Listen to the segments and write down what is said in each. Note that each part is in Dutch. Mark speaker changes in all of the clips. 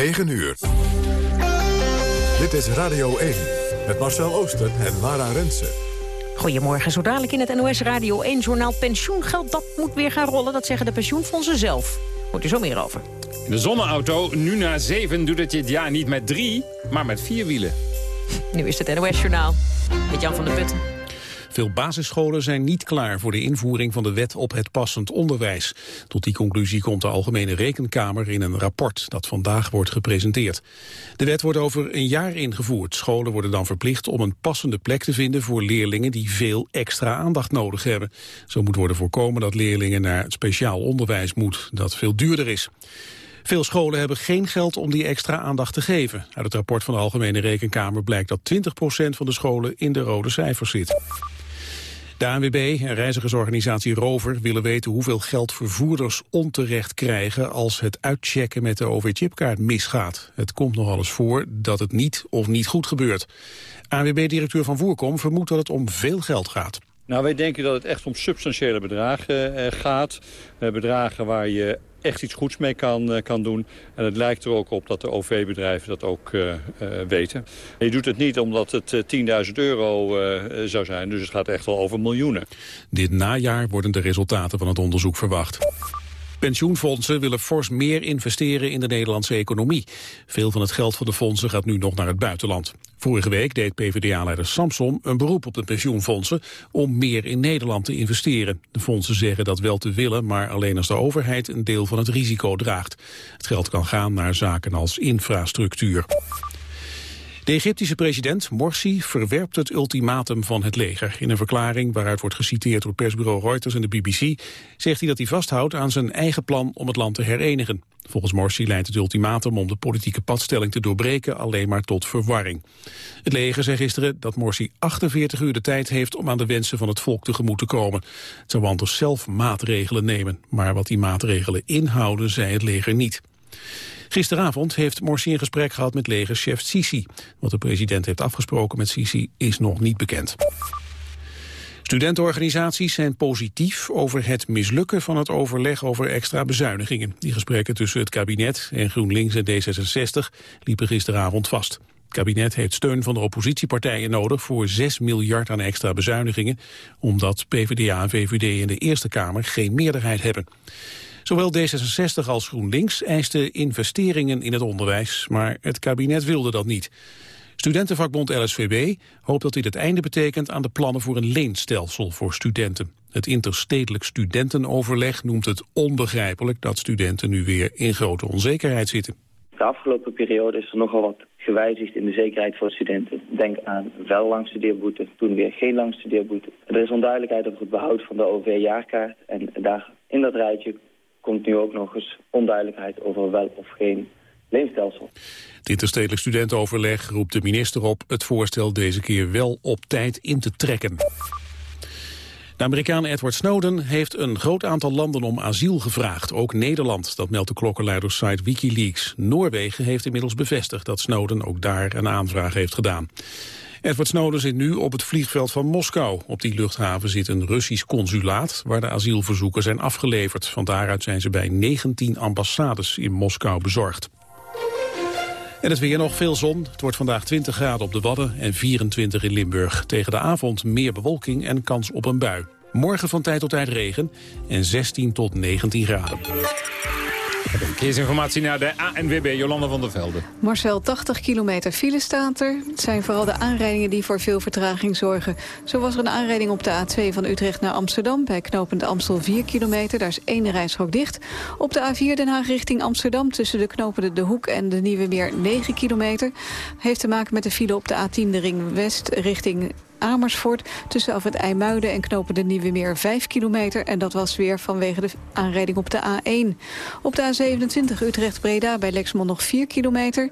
Speaker 1: 9 uur. Dit is Radio 1 met Marcel Oosten en Lara Rensen.
Speaker 2: Goedemorgen, zo dadelijk in het NOS Radio 1-journaal pensioengeld. Dat moet weer gaan rollen, dat zeggen de pensioenfondsen zelf. Hoort u zo meer over.
Speaker 3: De zonneauto, nu na 7, doet het dit jaar niet met drie, maar met vier wielen.
Speaker 2: Nu is het NOS-journaal met Jan van der Putten.
Speaker 4: Veel basisscholen zijn niet klaar voor de invoering van de wet op het passend onderwijs. Tot die conclusie komt de Algemene Rekenkamer in een rapport dat vandaag wordt gepresenteerd. De wet wordt over een jaar ingevoerd. Scholen worden dan verplicht om een passende plek te vinden voor leerlingen die veel extra aandacht nodig hebben. Zo moet worden voorkomen dat leerlingen naar het speciaal onderwijs moet, dat veel duurder is. Veel scholen hebben geen geld om die extra aandacht te geven. Uit het rapport van de Algemene Rekenkamer blijkt dat 20% van de scholen in de rode cijfers zit. De ANWB en reizigersorganisatie Rover willen weten hoeveel geld vervoerders onterecht krijgen als het uitchecken met de OV-chipkaart misgaat. Het komt nog eens voor dat het niet of niet goed gebeurt. ANWB-directeur Van Voerkom vermoedt dat het om veel geld gaat.
Speaker 5: Nou, wij denken dat het echt om substantiële bedragen eh, gaat. Eh, bedragen waar je echt iets goeds mee kan, eh, kan doen. En het lijkt er ook op dat de OV-bedrijven dat ook uh, uh, weten. je doet het niet omdat het 10.000 euro zou zijn. Dus het gaat echt wel over miljoenen.
Speaker 4: Dit najaar worden de resultaten van het onderzoek verwacht. Pensioenfondsen willen fors meer investeren in de Nederlandse economie. Veel van het geld van de fondsen gaat nu nog naar het buitenland. Vorige week deed PvdA-leider Samson een beroep op de pensioenfondsen om meer in Nederland te investeren. De fondsen zeggen dat wel te willen, maar alleen als de overheid een deel van het risico draagt. Het geld kan gaan naar zaken als infrastructuur. De Egyptische president Morsi verwerpt het ultimatum van het leger. In een verklaring waaruit wordt geciteerd door persbureau Reuters en de BBC... zegt hij dat hij vasthoudt aan zijn eigen plan om het land te herenigen. Volgens Morsi leidt het ultimatum om de politieke padstelling te doorbreken alleen maar tot verwarring. Het leger zei gisteren dat Morsi 48 uur de tijd heeft om aan de wensen van het volk tegemoet te komen. Het zou anders zelf maatregelen nemen, maar wat die maatregelen inhouden zei het leger niet. Gisteravond heeft Morsi een gesprek gehad met legerchef Sisi. Wat de president heeft afgesproken met Sisi is nog niet bekend. Studentenorganisaties zijn positief over het mislukken van het overleg over extra bezuinigingen. Die gesprekken tussen het kabinet en GroenLinks en D66 liepen gisteravond vast. Het kabinet heeft steun van de oppositiepartijen nodig voor 6 miljard aan extra bezuinigingen, omdat PvdA en VVD in de Eerste Kamer geen meerderheid hebben. Zowel D66 als GroenLinks eisten investeringen in het onderwijs, maar het kabinet wilde dat niet. Studentenvakbond LSVB hoopt dat dit het einde betekent aan de plannen voor een leenstelsel voor studenten. Het interstedelijk studentenoverleg noemt het onbegrijpelijk dat studenten nu weer in grote onzekerheid zitten.
Speaker 6: De afgelopen periode is er nogal wat gewijzigd in de zekerheid voor studenten. Denk aan wel langstudeerboete, toen weer geen langstudeerboete. Er is onduidelijkheid over het behoud van de OV-jaarkaart. En daar in dat rijtje komt nu ook nog eens onduidelijkheid over wel of geen leenstelsel.
Speaker 4: Het interstedelijk studentenoverleg roept de minister op het voorstel deze keer wel op tijd in te trekken. De Amerikaan Edward Snowden heeft een groot aantal landen om asiel gevraagd, ook Nederland. Dat meldt de klokkenluidersite Wikileaks. Noorwegen heeft inmiddels bevestigd dat Snowden ook daar een aanvraag heeft gedaan. Edward Snowden zit nu op het vliegveld van Moskou. Op die luchthaven zit een Russisch consulaat waar de asielverzoeken zijn afgeleverd. Van daaruit zijn ze bij 19 ambassades in Moskou bezorgd. En het weer nog veel zon. Het wordt vandaag 20 graden op de Wadden en 24 in Limburg. Tegen de avond meer bewolking en kans op een bui. Morgen van tijd tot tijd regen en 16 tot 19 graden.
Speaker 3: Verkeersinformatie naar de ANWB, Jolanda van der Velde.
Speaker 7: Marcel, 80 kilometer file staat er. Het zijn vooral de aanrijdingen die voor veel vertraging zorgen. Zo was er een aanrijding op de A2 van Utrecht naar Amsterdam... bij knooppunt Amstel 4 kilometer, daar is één rijstrook dicht. Op de A4 Den Haag richting Amsterdam... tussen de knopen De Hoek en de Nieuwe Meer 9 kilometer. Heeft te maken met de file op de A10 de Ring West richting Amersfoort. Tussen af het IJmuiden en knopen de Nieuwe Meer 5 kilometer. En dat was weer vanwege de aanrijding op de A1. Op de A27 Utrecht-Breda bij Lexmond nog 4 kilometer.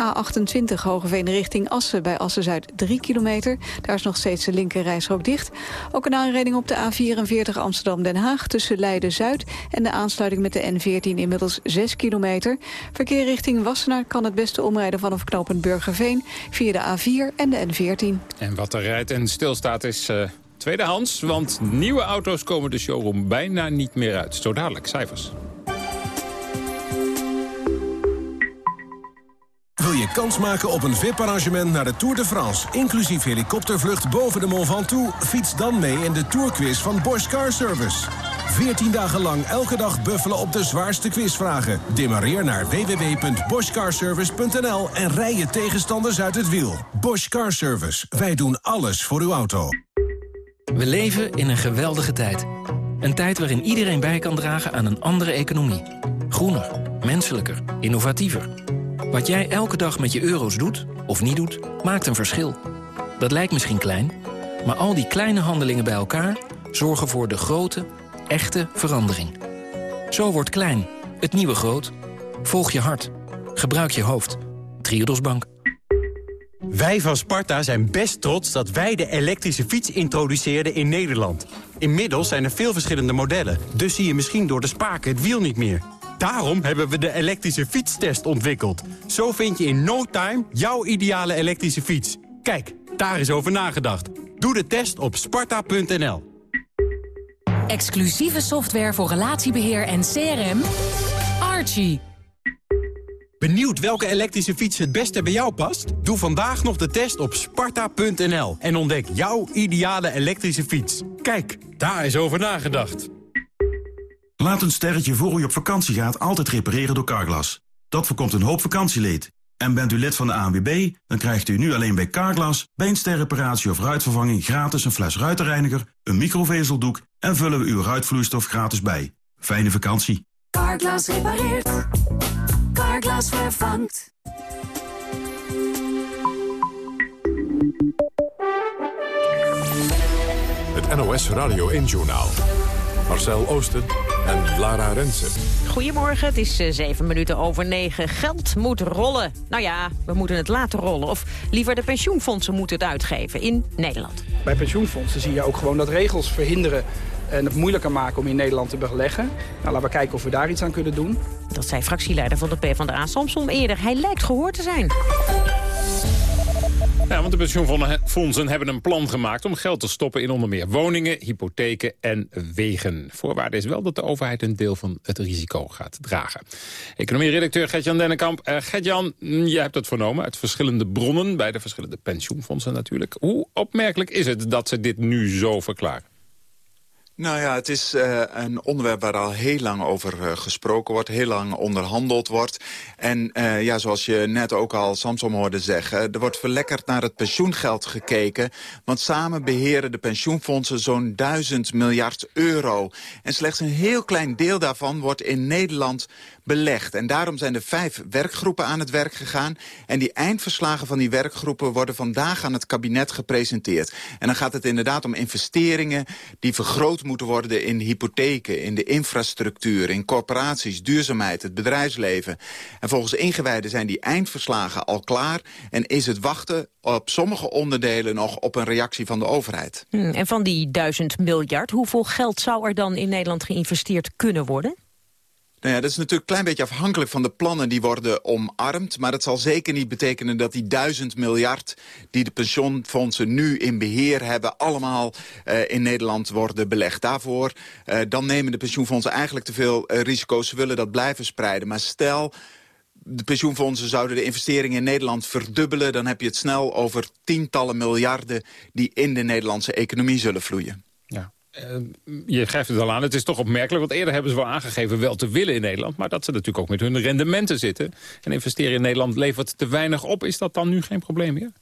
Speaker 7: A28 Hogeveen richting Assen bij Assen-Zuid 3 kilometer. Daar is nog steeds de linker reisrook dicht. Ook een aanrijding op de A44 Amsterdam-Den Haag tussen Leiden-Zuid... en de aansluiting met de N14 inmiddels 6 kilometer. Verkeer richting Wassenaar kan het beste omrijden vanaf knooppunt Burgerveen... via de A4 en de N14.
Speaker 3: En wat er rijdt en stilstaat is uh, tweedehands. Want nieuwe auto's komen de showroom bijna niet meer uit. Zo dadelijk, cijfers.
Speaker 8: Kans maken op een VIP-arrangement naar de Tour de France... inclusief helikoptervlucht boven de Mont Ventoux? Fiets dan mee in de Tourquiz van Bosch Car Service. 14 dagen lang elke dag buffelen op de zwaarste quizvragen. Demareer naar www.boschcarservice.nl en rij je tegenstanders uit het wiel. Bosch Car Service. Wij doen alles voor uw auto.
Speaker 9: We leven in een geweldige tijd. Een tijd waarin iedereen bij kan dragen aan een andere economie. Groener, menselijker, innovatiever. Wat jij elke dag met je euro's doet, of niet doet, maakt een verschil. Dat lijkt misschien klein, maar al die kleine handelingen bij elkaar... zorgen voor de grote, echte verandering. Zo wordt klein, het nieuwe groot. Volg je hart. Gebruik je hoofd. Triodos Bank.
Speaker 10: Wij van Sparta zijn best trots dat wij de elektrische fiets introduceerden in Nederland. Inmiddels zijn er veel verschillende modellen, dus zie je misschien door de spaken het wiel niet meer. Daarom hebben we de elektrische fietstest ontwikkeld. Zo vind je in no time jouw ideale elektrische fiets. Kijk, daar is over nagedacht. Doe de test op sparta.nl.
Speaker 11: Exclusieve software voor relatiebeheer en CRM. Archie.
Speaker 10: Benieuwd welke elektrische fiets het beste bij jou past? Doe vandaag nog de test op sparta.nl en ontdek jouw ideale elektrische fiets. Kijk, daar is over nagedacht.
Speaker 12: Laat een sterretje voor u op vakantie gaat altijd repareren door Carglass. Dat voorkomt een hoop vakantieleed. En bent u lid van de ANWB, dan krijgt u nu alleen bij Carglass... bij een sterreparatie of ruitvervanging gratis een fles ruitenreiniger... een microvezeldoek en vullen we uw ruitvloeistof gratis bij. Fijne vakantie.
Speaker 13: Carglass repareert. Carglass vervangt.
Speaker 1: Het NOS Radio 1-journaal. Marcel Oosten en Lara Rensen.
Speaker 2: Goedemorgen, het is uh, zeven minuten over negen. Geld moet rollen. Nou ja, we moeten het laten rollen. Of liever de pensioenfondsen moeten het uitgeven in Nederland.
Speaker 14: Bij pensioenfondsen zie je ook gewoon dat regels verhinderen en het moeilijker maken om in Nederland te beleggen. Nou, laten we kijken of we daar iets aan kunnen doen.
Speaker 2: Dat zei fractieleider van de PvdA Samson eerder. Hij lijkt gehoord te zijn.
Speaker 3: Ja, want de pensioenfondsen hebben een plan gemaakt om geld te stoppen in onder meer woningen, hypotheken en wegen. Voorwaarde is wel dat de overheid een deel van het risico gaat dragen. Economie-redacteur Gertjan Dennekamp. Uh, Gertjan, jij hebt het vernomen uit verschillende bronnen, bij de verschillende pensioenfondsen natuurlijk. Hoe opmerkelijk is het dat ze dit nu zo verklaren?
Speaker 15: Nou ja, het is uh, een onderwerp waar al heel lang over uh, gesproken wordt, heel lang onderhandeld wordt. En uh, ja, zoals je net ook al Samsom hoorde zeggen, er wordt verlekkerd naar het pensioengeld gekeken. Want samen beheren de pensioenfondsen zo'n duizend miljard euro. En slechts een heel klein deel daarvan wordt in Nederland belegd. En daarom zijn er vijf werkgroepen aan het werk gegaan. En die eindverslagen van die werkgroepen worden vandaag aan het kabinet gepresenteerd. En dan gaat het inderdaad om investeringen die vergroot moeten worden in hypotheken, in de infrastructuur, in corporaties, duurzaamheid, het bedrijfsleven. En volgens ingewijden zijn die eindverslagen al klaar en is het wachten op sommige onderdelen nog op een reactie van de overheid.
Speaker 2: Hmm, en van die duizend miljard, hoeveel geld zou er dan in Nederland geïnvesteerd kunnen worden?
Speaker 15: Nou ja, dat is natuurlijk een klein beetje afhankelijk van de plannen die worden omarmd. Maar dat zal zeker niet betekenen dat die duizend miljard die de pensioenfondsen nu in beheer hebben... allemaal uh, in Nederland worden belegd. Daarvoor uh, dan nemen de pensioenfondsen eigenlijk te veel uh, risico's. Ze willen dat blijven spreiden. Maar stel de pensioenfondsen zouden de investeringen in Nederland verdubbelen... dan heb je het snel over tientallen miljarden die in de Nederlandse economie zullen vloeien.
Speaker 3: Uh, je geeft het al aan, het is toch opmerkelijk... want eerder hebben ze wel aangegeven wel te willen in Nederland... maar dat ze natuurlijk ook met hun rendementen zitten. En investeren in Nederland levert te weinig op. Is dat dan nu geen probleem meer?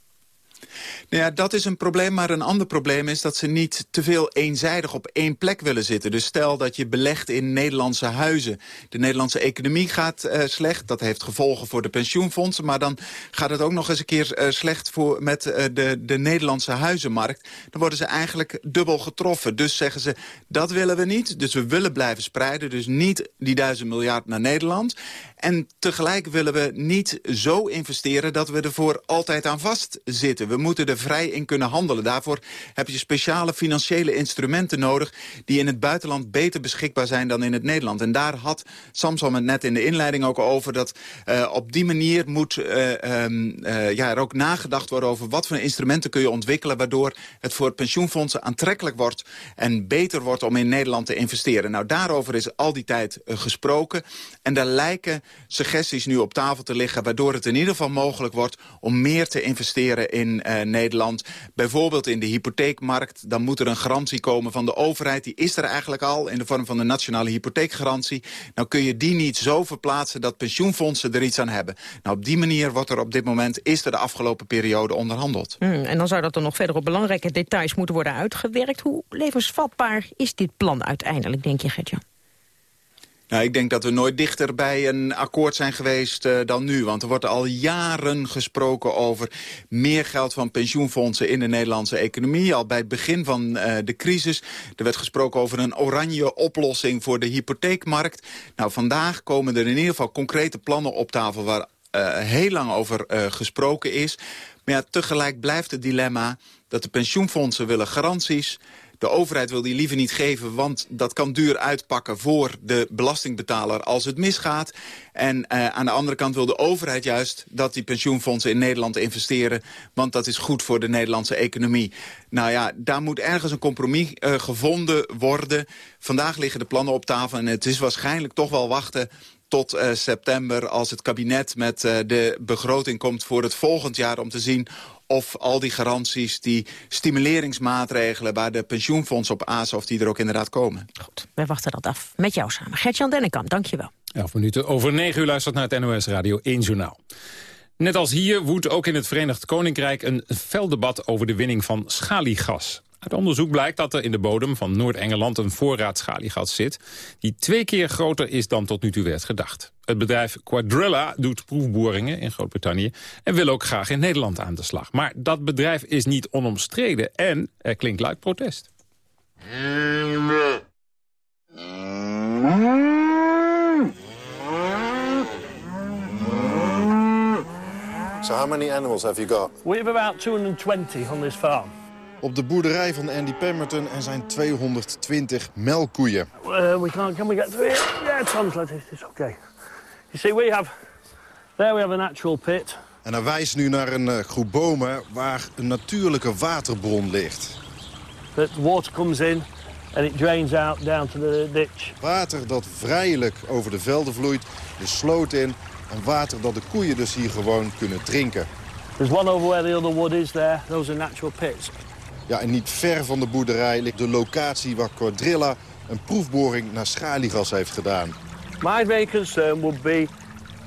Speaker 15: Nou ja, dat is een probleem, maar een ander probleem is dat ze niet te veel eenzijdig op één plek willen zitten. Dus stel dat je belegt in Nederlandse huizen. De Nederlandse economie gaat uh, slecht, dat heeft gevolgen voor de pensioenfondsen, maar dan gaat het ook nog eens een keer uh, slecht voor met uh, de, de Nederlandse huizenmarkt. Dan worden ze eigenlijk dubbel getroffen. Dus zeggen ze, dat willen we niet, dus we willen blijven spreiden, dus niet die duizend miljard naar Nederland. En tegelijk willen we niet zo investeren dat we er voor altijd aan vastzitten. We moeten er vrij in kunnen handelen. Daarvoor heb je speciale financiële instrumenten nodig... die in het buitenland beter beschikbaar zijn dan in het Nederland. En daar had Samson het net in de inleiding ook over... dat uh, op die manier moet uh, ja, er ook nagedacht worden over... wat voor instrumenten kun je ontwikkelen... waardoor het voor pensioenfondsen aantrekkelijk wordt... en beter wordt om in Nederland te investeren. Nou, daarover is al die tijd gesproken. En daar lijken suggesties nu op tafel te liggen... waardoor het in ieder geval mogelijk wordt om meer te investeren in uh, Nederland. Bijvoorbeeld in de hypotheekmarkt. Dan moet er een garantie komen van de overheid. Die is er eigenlijk al in de vorm van de nationale hypotheekgarantie. Nou kun je die niet zo verplaatsen dat pensioenfondsen er iets aan hebben. Nou, op die manier wordt er op dit moment, is er de afgelopen periode onderhandeld.
Speaker 2: Hmm, en dan zou dat er nog verder op belangrijke details moeten worden uitgewerkt. Hoe levensvatbaar is dit plan uiteindelijk, denk je, Gertjan?
Speaker 15: Nou, ik denk dat we nooit dichter bij een akkoord zijn geweest uh, dan nu. Want er wordt al jaren gesproken over meer geld van pensioenfondsen in de Nederlandse economie. Al bij het begin van uh, de crisis. Er werd gesproken over een oranje oplossing voor de hypotheekmarkt. Nou, vandaag komen er in ieder geval concrete plannen op tafel waar uh, heel lang over gesproken is. Maar ja, tegelijk blijft het dilemma dat de pensioenfondsen willen garanties de overheid wil die liever niet geven, want dat kan duur uitpakken voor de belastingbetaler als het misgaat. En uh, aan de andere kant wil de overheid juist dat die pensioenfondsen in Nederland investeren, want dat is goed voor de Nederlandse economie. Nou ja, daar moet ergens een compromis uh, gevonden worden. Vandaag liggen de plannen op tafel en het is waarschijnlijk toch wel wachten tot uh, september als het kabinet met uh, de begroting komt voor het volgend jaar... om te zien of al die garanties, die stimuleringsmaatregelen... waar de pensioenfonds op azen, of die er ook inderdaad komen.
Speaker 2: Goed, wij wachten dat af met jou samen. Gertjan Dennekamp, dank je wel.
Speaker 3: Elf minuten over negen uur luistert naar het NOS Radio 1 Journaal. Net als hier woedt ook in het Verenigd Koninkrijk een fel debat over de winning van schaliegas. Uit onderzoek blijkt dat er in de bodem van Noord-Engeland een voorraad schaliegas zit... die twee keer groter is dan tot nu toe werd gedacht. Het bedrijf Quadrilla doet proefboringen in Groot-Brittannië... en wil ook graag in Nederland aan de slag. Maar dat bedrijf is niet onomstreden en er klinkt luid protest.
Speaker 16: So how many animals have you got?
Speaker 17: We have about 220 on this farm.
Speaker 16: Op de boerderij van Andy Pemberton er zijn 220 melkkoeien.
Speaker 17: Uh, we can't, can we get through here? Yeah, translate it, it's okay. You see, we have, there we have a natural pit.
Speaker 16: En hij wijst nu naar een uh, groep bomen waar een natuurlijke waterbron ligt.
Speaker 17: The water comes in and it drains out down to the ditch.
Speaker 16: Water dat vrijelijk over de velden vloeit, de sloot in. En water dat de koeien dus hier gewoon kunnen drinken.
Speaker 17: There's one over where the other wood is there. Those are natural pits.
Speaker 16: Ja, en niet ver van de boerderij ligt de locatie waar Quadrilla een proefboring naar schaliegas heeft gedaan.
Speaker 17: My main concern would be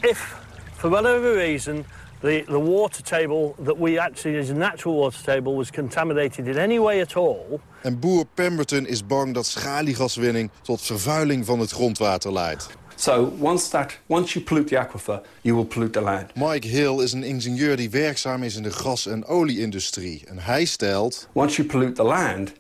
Speaker 17: if, for whatever reason, the, the water table that we actually as a natural water table was contaminated in any way at all.
Speaker 16: En boer Pemberton is bang dat schaliegaswinning tot vervuiling van het grondwater leidt.
Speaker 18: So once, that, once you pollute the aquifer, you will pollute the land.
Speaker 16: Mike Hill is een ingenieur die werkzaam is in de gas- en olieindustrie. En hij stelt...
Speaker 18: Once you pollute the land,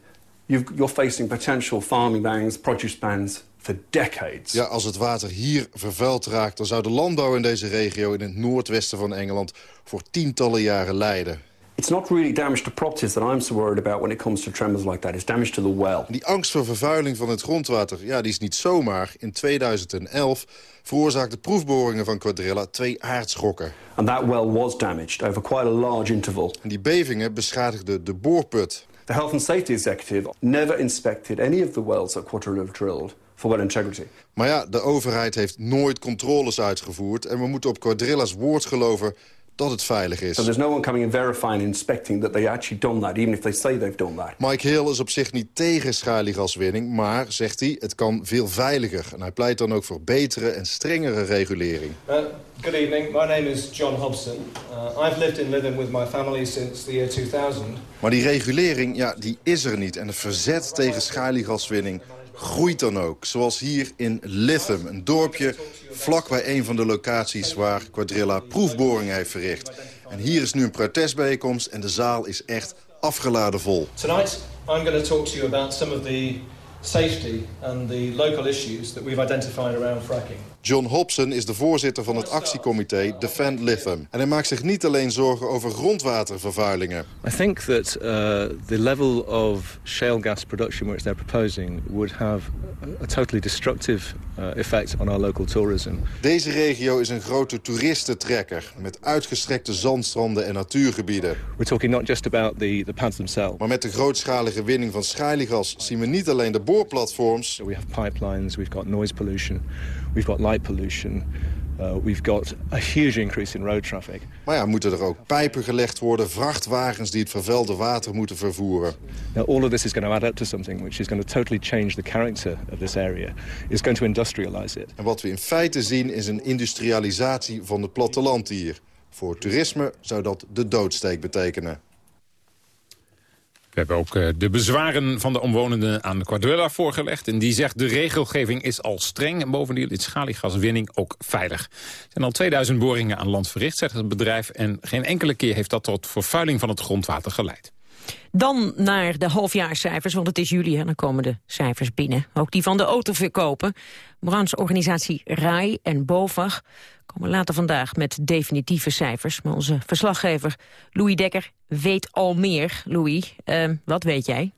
Speaker 18: you're facing potential farming bans, produce bans for decades.
Speaker 16: Ja, als het water hier vervuild raakt... dan zou de landbouw in deze regio in het noordwesten van Engeland... voor tientallen jaren lijden.
Speaker 18: It's not really damage to properties that I'm so worried about when it comes to tremors like that. It's damage to the well.
Speaker 16: Die angst voor vervuiling van het grondwater, ja, die is niet zomaar. In 2011 veroorzaakte proefboringen van Quadrilla twee aardschokken.
Speaker 18: And that well was damaged over quite a large interval.
Speaker 16: En die bevingen beschadigden de boorput.
Speaker 18: The Health and Safety Executive never inspected any of the wells that Quadrilla drilled for well integrity.
Speaker 16: Maar ja, de overheid heeft nooit controles uitgevoerd... en we moeten op Quadrilla's woord geloven dat het veilig is.
Speaker 18: So there's no one coming and verifying and inspecting that they actually done that, even if they say they've done that.
Speaker 16: Mike Hill is op zich niet tegen schaliegaswinning, maar, zegt hij, het kan veel veiliger. En hij pleit dan ook voor betere en strengere regulering.
Speaker 19: Uh, good evening, my name is John Hobson. Uh, I've lived in Lytham with my family since the year 2000.
Speaker 16: Maar die regulering, ja, die is er niet. En het verzet tegen schaliegaswinning groeit dan ook. Zoals hier in Lytham, een dorpje vlakbij een van de locaties waar Quadrilla proefboringen heeft verricht. En hier is nu een protestbijeenkomst en de zaal is echt afgeladen vol.
Speaker 19: Tonight I'm going to talk to you about some of the safety and the local issues that we've identified around fracking.
Speaker 16: John Hobson is de voorzitter van het actiecomité Defend Lytham. En hij maakt zich niet alleen zorgen over grondwatervervuilingen.
Speaker 20: I think that uh, the level of shale gas production which they're proposing would have a totally destructive uh, effect on our local tourism.
Speaker 16: Deze regio is een grote toeristentrekker met uitgestrekte zandstranden en natuurgebieden.
Speaker 20: We're talking not just about the, the pads themselves.
Speaker 16: Maar met de grootschalige winning van schaliegas zien we niet alleen de boorplatforms.
Speaker 20: So we have pipelines, we've got noise pollution, we've got light pollution. uh, we've got a huge increase in road traffic.
Speaker 16: Maar ja, moeten er ook pijpen gelegd worden, vrachtwagens die het vervuilde water moeten vervoeren.
Speaker 20: Now, all of this is going to add up to something which is going to totally change the character of this area. It's going to industrialize it.
Speaker 16: En wat we in feite zien is een industrialisatie van het platteland hier. Voor toerisme zou dat de doodsteek betekenen.
Speaker 3: We hebben ook eh, de bezwaren van de omwonenden aan de Quadrilla voorgelegd. En die zegt de regelgeving is al streng. En bovendien is schaliegaswinning ook veilig. Er zijn al 2000 boringen aan land verricht, zegt het bedrijf. En geen enkele keer heeft dat tot vervuiling van het grondwater geleid.
Speaker 2: Dan naar de halfjaarcijfers, want het is juli en dan komen de cijfers binnen. Ook die van de autoverkopen. Brancheorganisatie RAI en BOVAG komen later vandaag met definitieve cijfers. Maar onze verslaggever Louis Dekker weet al meer. Louis, uh, wat weet jij?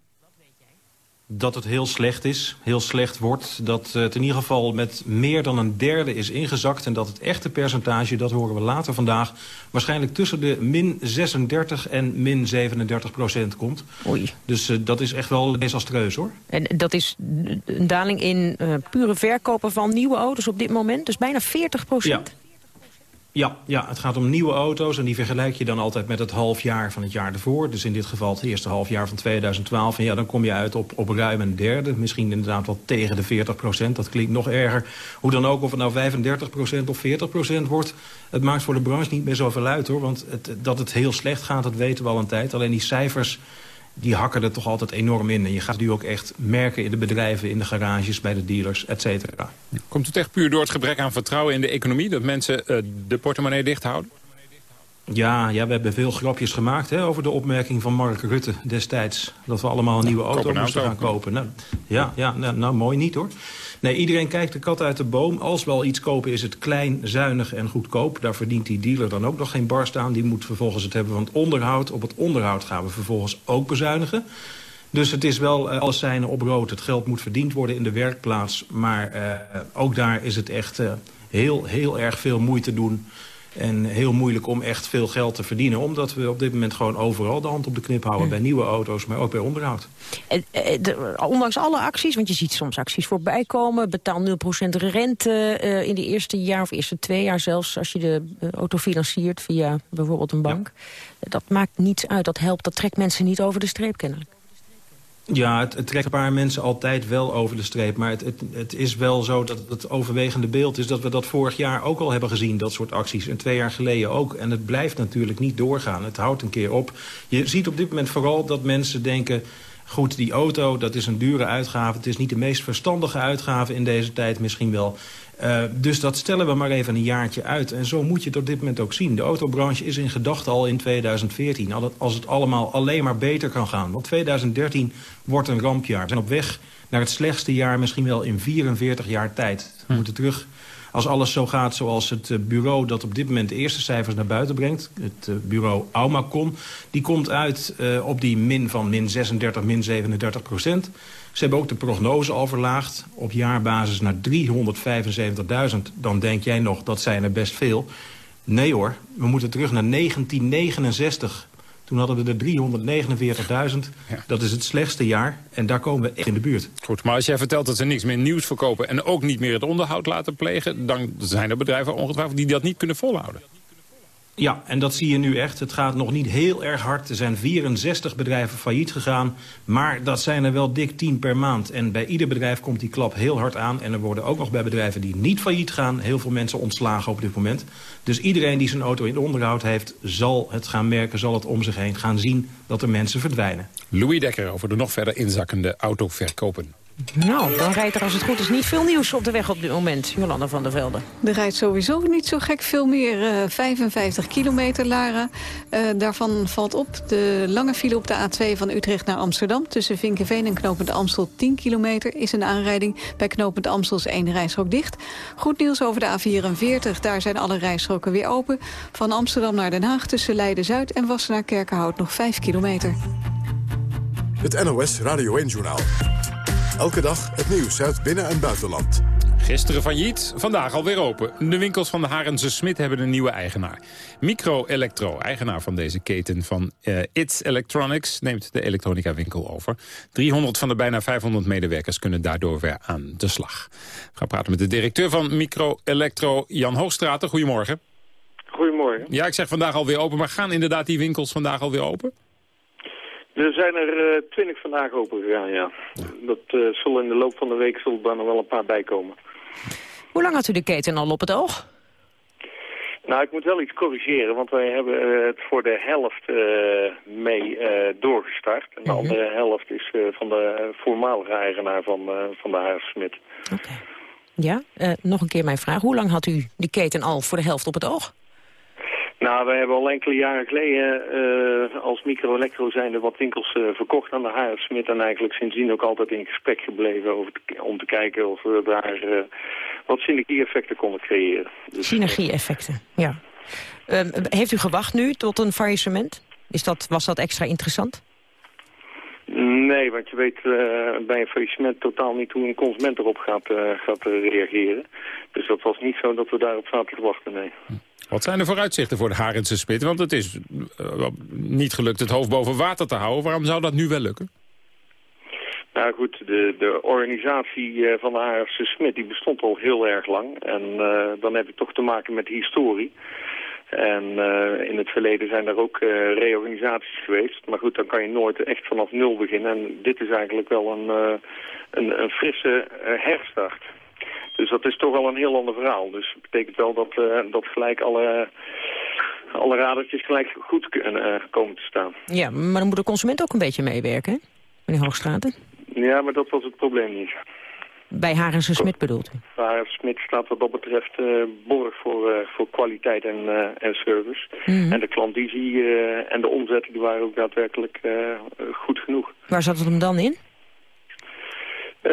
Speaker 21: dat het heel slecht is, heel slecht wordt. Dat het in ieder geval met meer dan een derde is ingezakt. En dat het echte percentage, dat horen we later vandaag... waarschijnlijk tussen de min 36 en min 37 procent komt.
Speaker 2: Oei.
Speaker 21: Dus uh, dat is echt wel desastreus, hoor.
Speaker 2: En dat is een daling in uh, pure verkopen van nieuwe auto's op dit moment? Dus bijna 40 procent?
Speaker 21: Ja. Ja, ja, het gaat om nieuwe auto's en die vergelijk je dan altijd met het halfjaar van het jaar ervoor. Dus in dit geval het eerste halfjaar van 2012. En ja, dan kom je uit op, op ruim een derde. Misschien inderdaad wel tegen de 40 procent. Dat klinkt nog erger. Hoe dan ook, of het nou 35 procent of 40 procent wordt... het maakt voor de branche niet meer zoveel uit, hoor. Want het, dat het heel slecht gaat, dat weten we al een tijd. Alleen die cijfers die hakken er toch altijd enorm in. En je gaat het nu ook echt merken in de bedrijven, in de garages, bij de dealers, et cetera.
Speaker 3: Komt het echt puur door het gebrek aan vertrouwen in de economie... dat mensen uh, de portemonnee dicht houden?
Speaker 21: Ja, ja, we hebben veel grapjes gemaakt hè, over de opmerking van Mark Rutte destijds. Dat we allemaal een nieuwe auto moesten gaan kopen. Nou, ja, ja nou, nou, mooi niet hoor. Nee, iedereen kijkt de kat uit de boom. Als we iets kopen is het klein, zuinig en goedkoop. Daar verdient die dealer dan ook nog geen barst aan. Die moet vervolgens het hebben van het onderhoud. Op het onderhoud gaan we vervolgens ook bezuinigen. Dus het is wel uh, alles zijn op rood. Het geld moet verdiend worden in de werkplaats. Maar uh, ook daar is het echt uh, heel, heel erg veel moeite doen en heel moeilijk om echt veel geld te verdienen. Omdat we op dit moment gewoon overal de hand op de knip houden. Bij nieuwe auto's, maar ook bij onderhoud.
Speaker 2: En, eh, de, ondanks alle acties, want je ziet soms acties voorbij komen. Betaal 0% rente uh, in de eerste jaar of eerste twee jaar zelfs. Als je de uh, auto financiert via bijvoorbeeld een bank. Ja. Dat maakt niets uit. Dat helpt. Dat trekt mensen niet over de streep kennelijk.
Speaker 21: Ja, het, trekt een paar mensen altijd wel over de streep. Maar het, het, het, is wel zo dat het overwegende beeld is... dat we dat vorig jaar ook al hebben gezien, dat soort acties. En twee jaar geleden ook. En het blijft natuurlijk niet doorgaan. Het houdt een keer op. Je ziet op dit moment vooral dat mensen denken... Goed, die auto, dat is een dure uitgave. Het is niet de meest verstandige uitgave in deze tijd misschien wel. Uh, dus dat stellen we maar even een jaartje uit. En zo moet je het op dit moment ook zien. De autobranche is in gedachten al in 2014. Als het allemaal alleen maar beter kan gaan. Want 2013 wordt een rampjaar. We zijn op weg naar het slechtste jaar misschien wel in 44 jaar tijd. We hm. moeten terug als alles zo gaat zoals het eh, bureau dat op dit moment de eerste cijfers naar buiten brengt... het uh, bureau Aumacon, die komt uit uh, op die min van min 36, min 37 procent. Ze hebben ook de prognose al verlaagd op jaarbasis naar 375.000. Dan denk jij nog, dat zijn er best veel. Nee hoor, we moeten terug naar 1969... Toen hadden we er 349.000. Ja. Dat is het slechtste jaar. En daar komen we echt in de buurt.
Speaker 3: Goed, maar als jij vertelt dat ze niks meer nieuws verkopen... en ook niet meer het onderhoud laten plegen... dan zijn er bedrijven ongetwijfeld die dat niet kunnen volhouden.
Speaker 21: Ja, en dat zie je nu echt. Het gaat nog niet heel erg hard. Er zijn 64 bedrijven failliet gegaan. Maar dat zijn er wel dik 10 per maand. En bij ieder bedrijf komt die klap heel hard aan. En er worden ook nog bij bedrijven die niet failliet gaan... heel veel mensen ontslagen op dit moment. Dus iedereen die zijn auto in onderhoud heeft... zal het gaan merken, zal het om zich heen gaan zien... dat er mensen verdwijnen.
Speaker 3: Louis Dekker over de nog verder inzakkende autoverkopen.
Speaker 2: Nou, dan rijdt er als het goed is niet veel nieuws op de weg op dit moment. Jolanda van der Velde.
Speaker 7: Er rijdt sowieso niet zo gek veel meer. Uh, 55 kilometer, Lara. Uh, daarvan valt op de lange file op de A2 van Utrecht naar Amsterdam. Tussen Vinkenveen en Knopend Amstel 10 kilometer is een aanrijding. Bij Knopend Amstel is één rijstrook dicht. Goed nieuws over de A44. Daar zijn alle rijstroken weer open. Van Amsterdam naar Den Haag tussen Leiden-Zuid en Wassenaar-Kerkenhout nog 5 kilometer.
Speaker 1: Het NOS Radio 1-journaal. Elke dag het nieuws uit binnen- en buitenland.
Speaker 3: Gisteren failliet, vandaag alweer open. De winkels van de Harense Smit hebben een nieuwe eigenaar. Micro Electro, eigenaar van deze keten van uh, It's Electronics... neemt de elektronica winkel over. 300 van de bijna 500 medewerkers kunnen daardoor weer aan de slag. We gaan praten met de directeur van Micro Electro, Jan Hoogstraten. Goedemorgen.
Speaker 22: Goedemorgen.
Speaker 3: Ja, ik zeg vandaag alweer open, maar gaan inderdaad die winkels vandaag alweer open?
Speaker 22: Er zijn er eh, twintig vandaag open gegaan, ja. Dat uh, zullen in de loop van de week zullen er nog wel een paar bij komen.
Speaker 2: Hoe lang had u de keten al op het oog?
Speaker 22: Nou, ik moet wel iets corrigeren, want wij hebben uh, het voor de helft mee doorgestart. En de
Speaker 2: Mhm.
Speaker 22: andere helft is van de voormalige eigenaar van, van de Haars Smit.
Speaker 2: Ja, eh, nog een keer mijn vraag. Hoe lang had u die keten al voor de helft op het oog?
Speaker 22: Nou, wij hebben al enkele jaren geleden eh, als micro-elektro zijnde wat winkels eh, verkocht aan de HR Smit. En eigenlijk sindsdien ook altijd in gesprek gebleven over te- om te kijken of we daar eh, wat synergie-effecten konden creëren.
Speaker 2: Synergie-effecten, ja. Ehm, heeft u gewacht nu tot een faillissement? Is dat, was dat extra interessant?
Speaker 22: Nee, want je weet eh, bij een faillissement totaal niet hoe een consument erop gaat, eh, gaat reageren. Dus dat was niet zo dat we daarop zaten te wachten, nee.
Speaker 3: Wat zijn de vooruitzichten voor de Harense Smit? Want het is eh, niet gelukt het hoofd boven water te houden. Waarom zou dat nu wel lukken?
Speaker 22: Nou goed, de, de organisatie eh, van de AFC Smit die bestond al heel erg lang. En eh, dan heb je toch te maken met historie. En in het verleden zijn er ook reorganisaties geweest. Maar goed, dan kan je nooit echt vanaf nul beginnen. En dit is eigenlijk wel een, een, een frisse herstart. Dus dat is toch wel een heel ander verhaal. Dus het betekent wel dat, eh, dat gelijk alle, alle radertjes gelijk goed kunnen eh, komen te staan.
Speaker 2: Ja, maar dan moet de consument ook een beetje meewerken, hè? meneer Hoogstraten.
Speaker 22: Ja, maar dat was het probleem niet.
Speaker 2: Bij Harense Smit bedoelt u?
Speaker 22: Smit staat wat dat betreft eh, borg voor, voor kwaliteit en, eh, en service.
Speaker 2: Mhm.
Speaker 22: En de klandizie en de omzet die waren ook daadwerkelijk goed genoeg.
Speaker 2: Waar zat het hem dan in?
Speaker 22: Eh,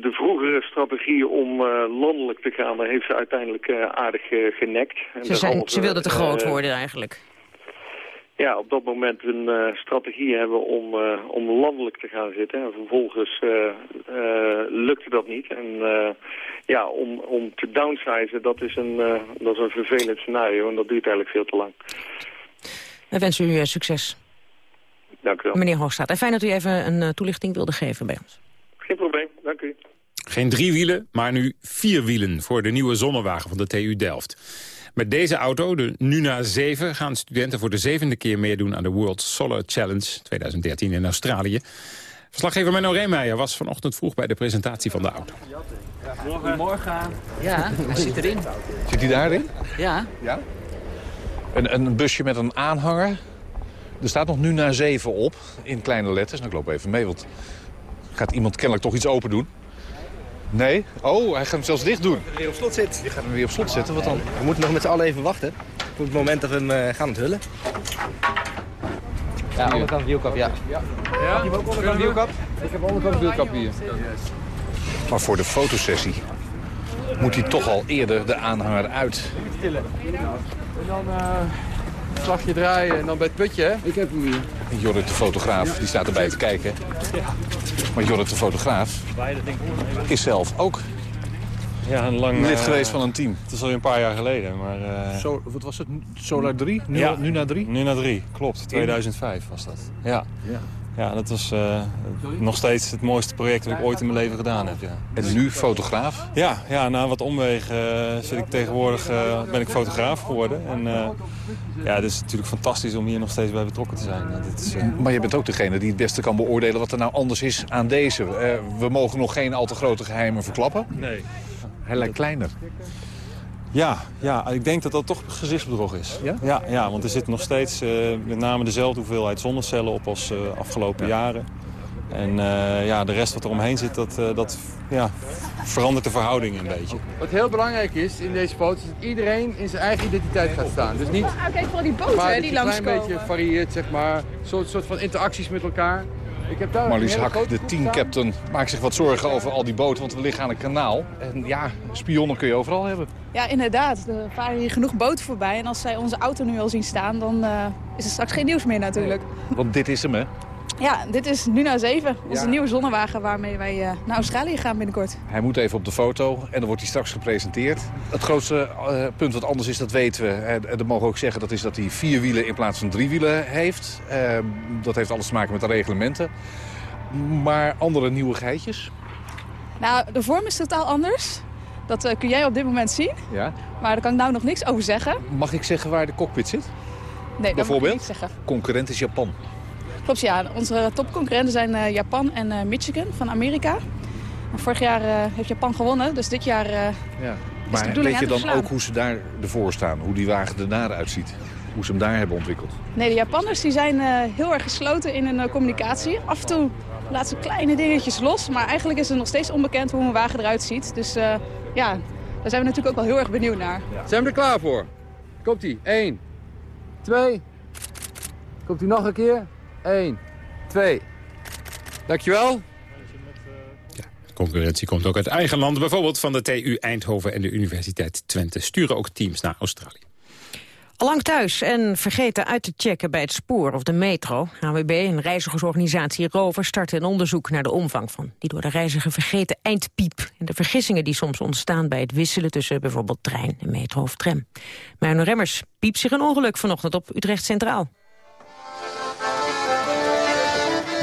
Speaker 22: de vroegere strategie om eh, landelijk te gaan, daar heeft ze uiteindelijk eh, aardig genekt. En
Speaker 2: Ze, zijn, ze wilden te groot worden eigenlijk.
Speaker 22: Ja, op dat moment een strategie hebben om, om landelijk te gaan zitten. En vervolgens lukte dat niet. En ja, om, om te downsizen, dat is, een, dat is een vervelend scenario. En dat duurt eigenlijk veel te lang.
Speaker 2: We wensen u succes,
Speaker 22: Dank u wel.
Speaker 2: meneer Hoogstraat. En fijn dat u even een toelichting wilde geven bij ons.
Speaker 22: Geen probleem, dank u.
Speaker 3: Geen drie wielen, maar nu vier wielen voor de nieuwe zonnewagen van de TU Delft. Met deze auto, de Nuna 7, gaan studenten voor de zevende keer meedoen aan de World Solar Challenge 2013 in Australië. Verslaggever Menno Reemeijer was vanochtend vroeg bij de presentatie van de auto.
Speaker 23: Goedemorgen. Ja, hij zit erin.
Speaker 24: Zit hij daarin?
Speaker 23: Ja.
Speaker 24: Ja. Een, een busje met een aanhanger. Er staat nog nu naar 7 op, in kleine letters. Nou, ik loop even mee, want gaat iemand kennelijk toch iets open doen? Nee? Oh, hij gaat hem zelfs dicht doen.
Speaker 25: weer op slot zit.
Speaker 24: Je gaat hem weer op slot zetten, wat dan?
Speaker 25: We moeten nog met z'n allen even wachten. Op het moment dat we hem eh, gaan onthullen. Ja, onderkant wielkap, ja. Ja? Heb je ook onderkant wielkap? Ik heb onderkant wielkap hier.
Speaker 24: Maar voor de fotosessie moet hij toch al eerder de aanhanger uit.
Speaker 25: Tillen. En dan uh, slagje draaien en dan bij het putje, hè? Ik heb hem hier.
Speaker 24: En Jorrit de fotograaf, die staat erbij te kijken. Maar Jorrit de fotograaf is zelf ook
Speaker 26: Ja, een lang...
Speaker 24: lid geweest van een team.
Speaker 26: Het is alweer een paar jaar geleden, maar... eh,
Speaker 24: Zo, wat was het? Solar 3? Nu,
Speaker 26: ja,
Speaker 24: nu naar 3?
Speaker 26: Nu naar 3, klopt. 2005 was dat. Ja. Ja, dat was eh, nog steeds het mooiste project dat ik ooit in mijn leven gedaan heb. Ja.
Speaker 24: En nu fotograaf?
Speaker 26: Ja, ja na wat omwegen eh, zit ik tegenwoordig, eh, ben ik fotograaf geworden. En ja, het is natuurlijk fantastisch om hier nog steeds bij betrokken te zijn. Ja, dit is,
Speaker 24: Maar je bent ook degene die het beste kan beoordelen wat er nou anders is aan deze. We mogen nog geen al te grote geheimen verklappen.
Speaker 26: Nee.
Speaker 24: Hij lijkt kleiner.
Speaker 26: Ja, ja, ik denk dat dat toch gezichtsbedrog is.
Speaker 24: Ja?
Speaker 26: Ja, ja want er zit nog steeds eh, met name dezelfde hoeveelheid zonnecellen op als uh, afgelopen jaren. En uh, ja, de rest wat er omheen zit, dat, uh, dat ja, verandert de verhouding een beetje.
Speaker 25: Wat heel belangrijk is in deze foto is dat iedereen in zijn eigen identiteit gaat staan. Dus niet
Speaker 27: kijk voor die boten
Speaker 25: maar
Speaker 27: hè, die
Speaker 25: je een
Speaker 27: langskomen.
Speaker 25: klein beetje varieert, zeg maar. Een soort, soort van interacties met elkaar. Ik heb daar
Speaker 24: Marlies Hak, de teamcaptain, maakt zich wat zorgen over al die boten, want we liggen aan een kanaal. En ja, spionnen kun je overal hebben.
Speaker 27: Ja, inderdaad. Er varen hier genoeg boten voorbij. En als zij onze auto nu al zien staan, dan uh, is er straks geen nieuws meer natuurlijk.
Speaker 24: Want dit is hem, hè?
Speaker 27: Ja, dit is Nuna 7, onze nieuwe zonnewagen waarmee wij uh, naar Australië gaan binnenkort.
Speaker 24: Hij moet even op de foto en dan wordt hij straks gepresenteerd. Het grootste uh, punt wat anders is, dat weten we. En, en dat mogen we ook zeggen, dat is dat hij vier wielen in plaats van drie wielen heeft. Uh, dat heeft alles te maken met de reglementen. Maar andere nieuwigheidjes?
Speaker 27: Nou, de vorm is totaal anders. Dat kun jij op dit moment zien.
Speaker 24: Ja.
Speaker 27: Maar daar kan ik nou nog niks over zeggen.
Speaker 24: Mag ik zeggen waar de cockpit zit?
Speaker 27: Nee, dat mag ik niet zeggen.
Speaker 24: Concurrent is Japan.
Speaker 27: Klopt, ja. Onze topconcurrenten zijn uh, Japan en uh, Michigan van Amerika. En vorig jaar heeft Japan gewonnen, dus dit jaar ja.
Speaker 24: Maar weet je dan ook hoe ze daar ervoor staan? Hoe die wagen ernaar uitziet? Hoe ze hem daar hebben ontwikkeld?
Speaker 27: Nee, de Japanners die zijn heel erg gesloten in hun communicatie. Af en toe laten ze kleine dingetjes los. Maar eigenlijk is het nog steeds onbekend hoe een wagen eruit ziet. Dus uh, ja, daar zijn we natuurlijk ook wel heel erg benieuwd naar.
Speaker 25: Ja. Zijn we er klaar voor? Komt-ie. 1, 2. Komt-ie nog een keer? 1, 2. Dankjewel.
Speaker 3: Concurrentie komt ook uit eigen land, bijvoorbeeld van de TU Eindhoven en de Universiteit Twente. Sturen ook teams naar Australië.
Speaker 2: Allang thuis en vergeten uit te checken bij het spoor of de metro. AWB en reizigersorganisatie Rover starten een onderzoek naar de omvang van die door de reiziger vergeten eindpiep. En de vergissingen die soms ontstaan bij het wisselen tussen bijvoorbeeld trein, en metro of tram. Marno Remmers piep zich een ongeluk vanochtend op Utrecht Centraal.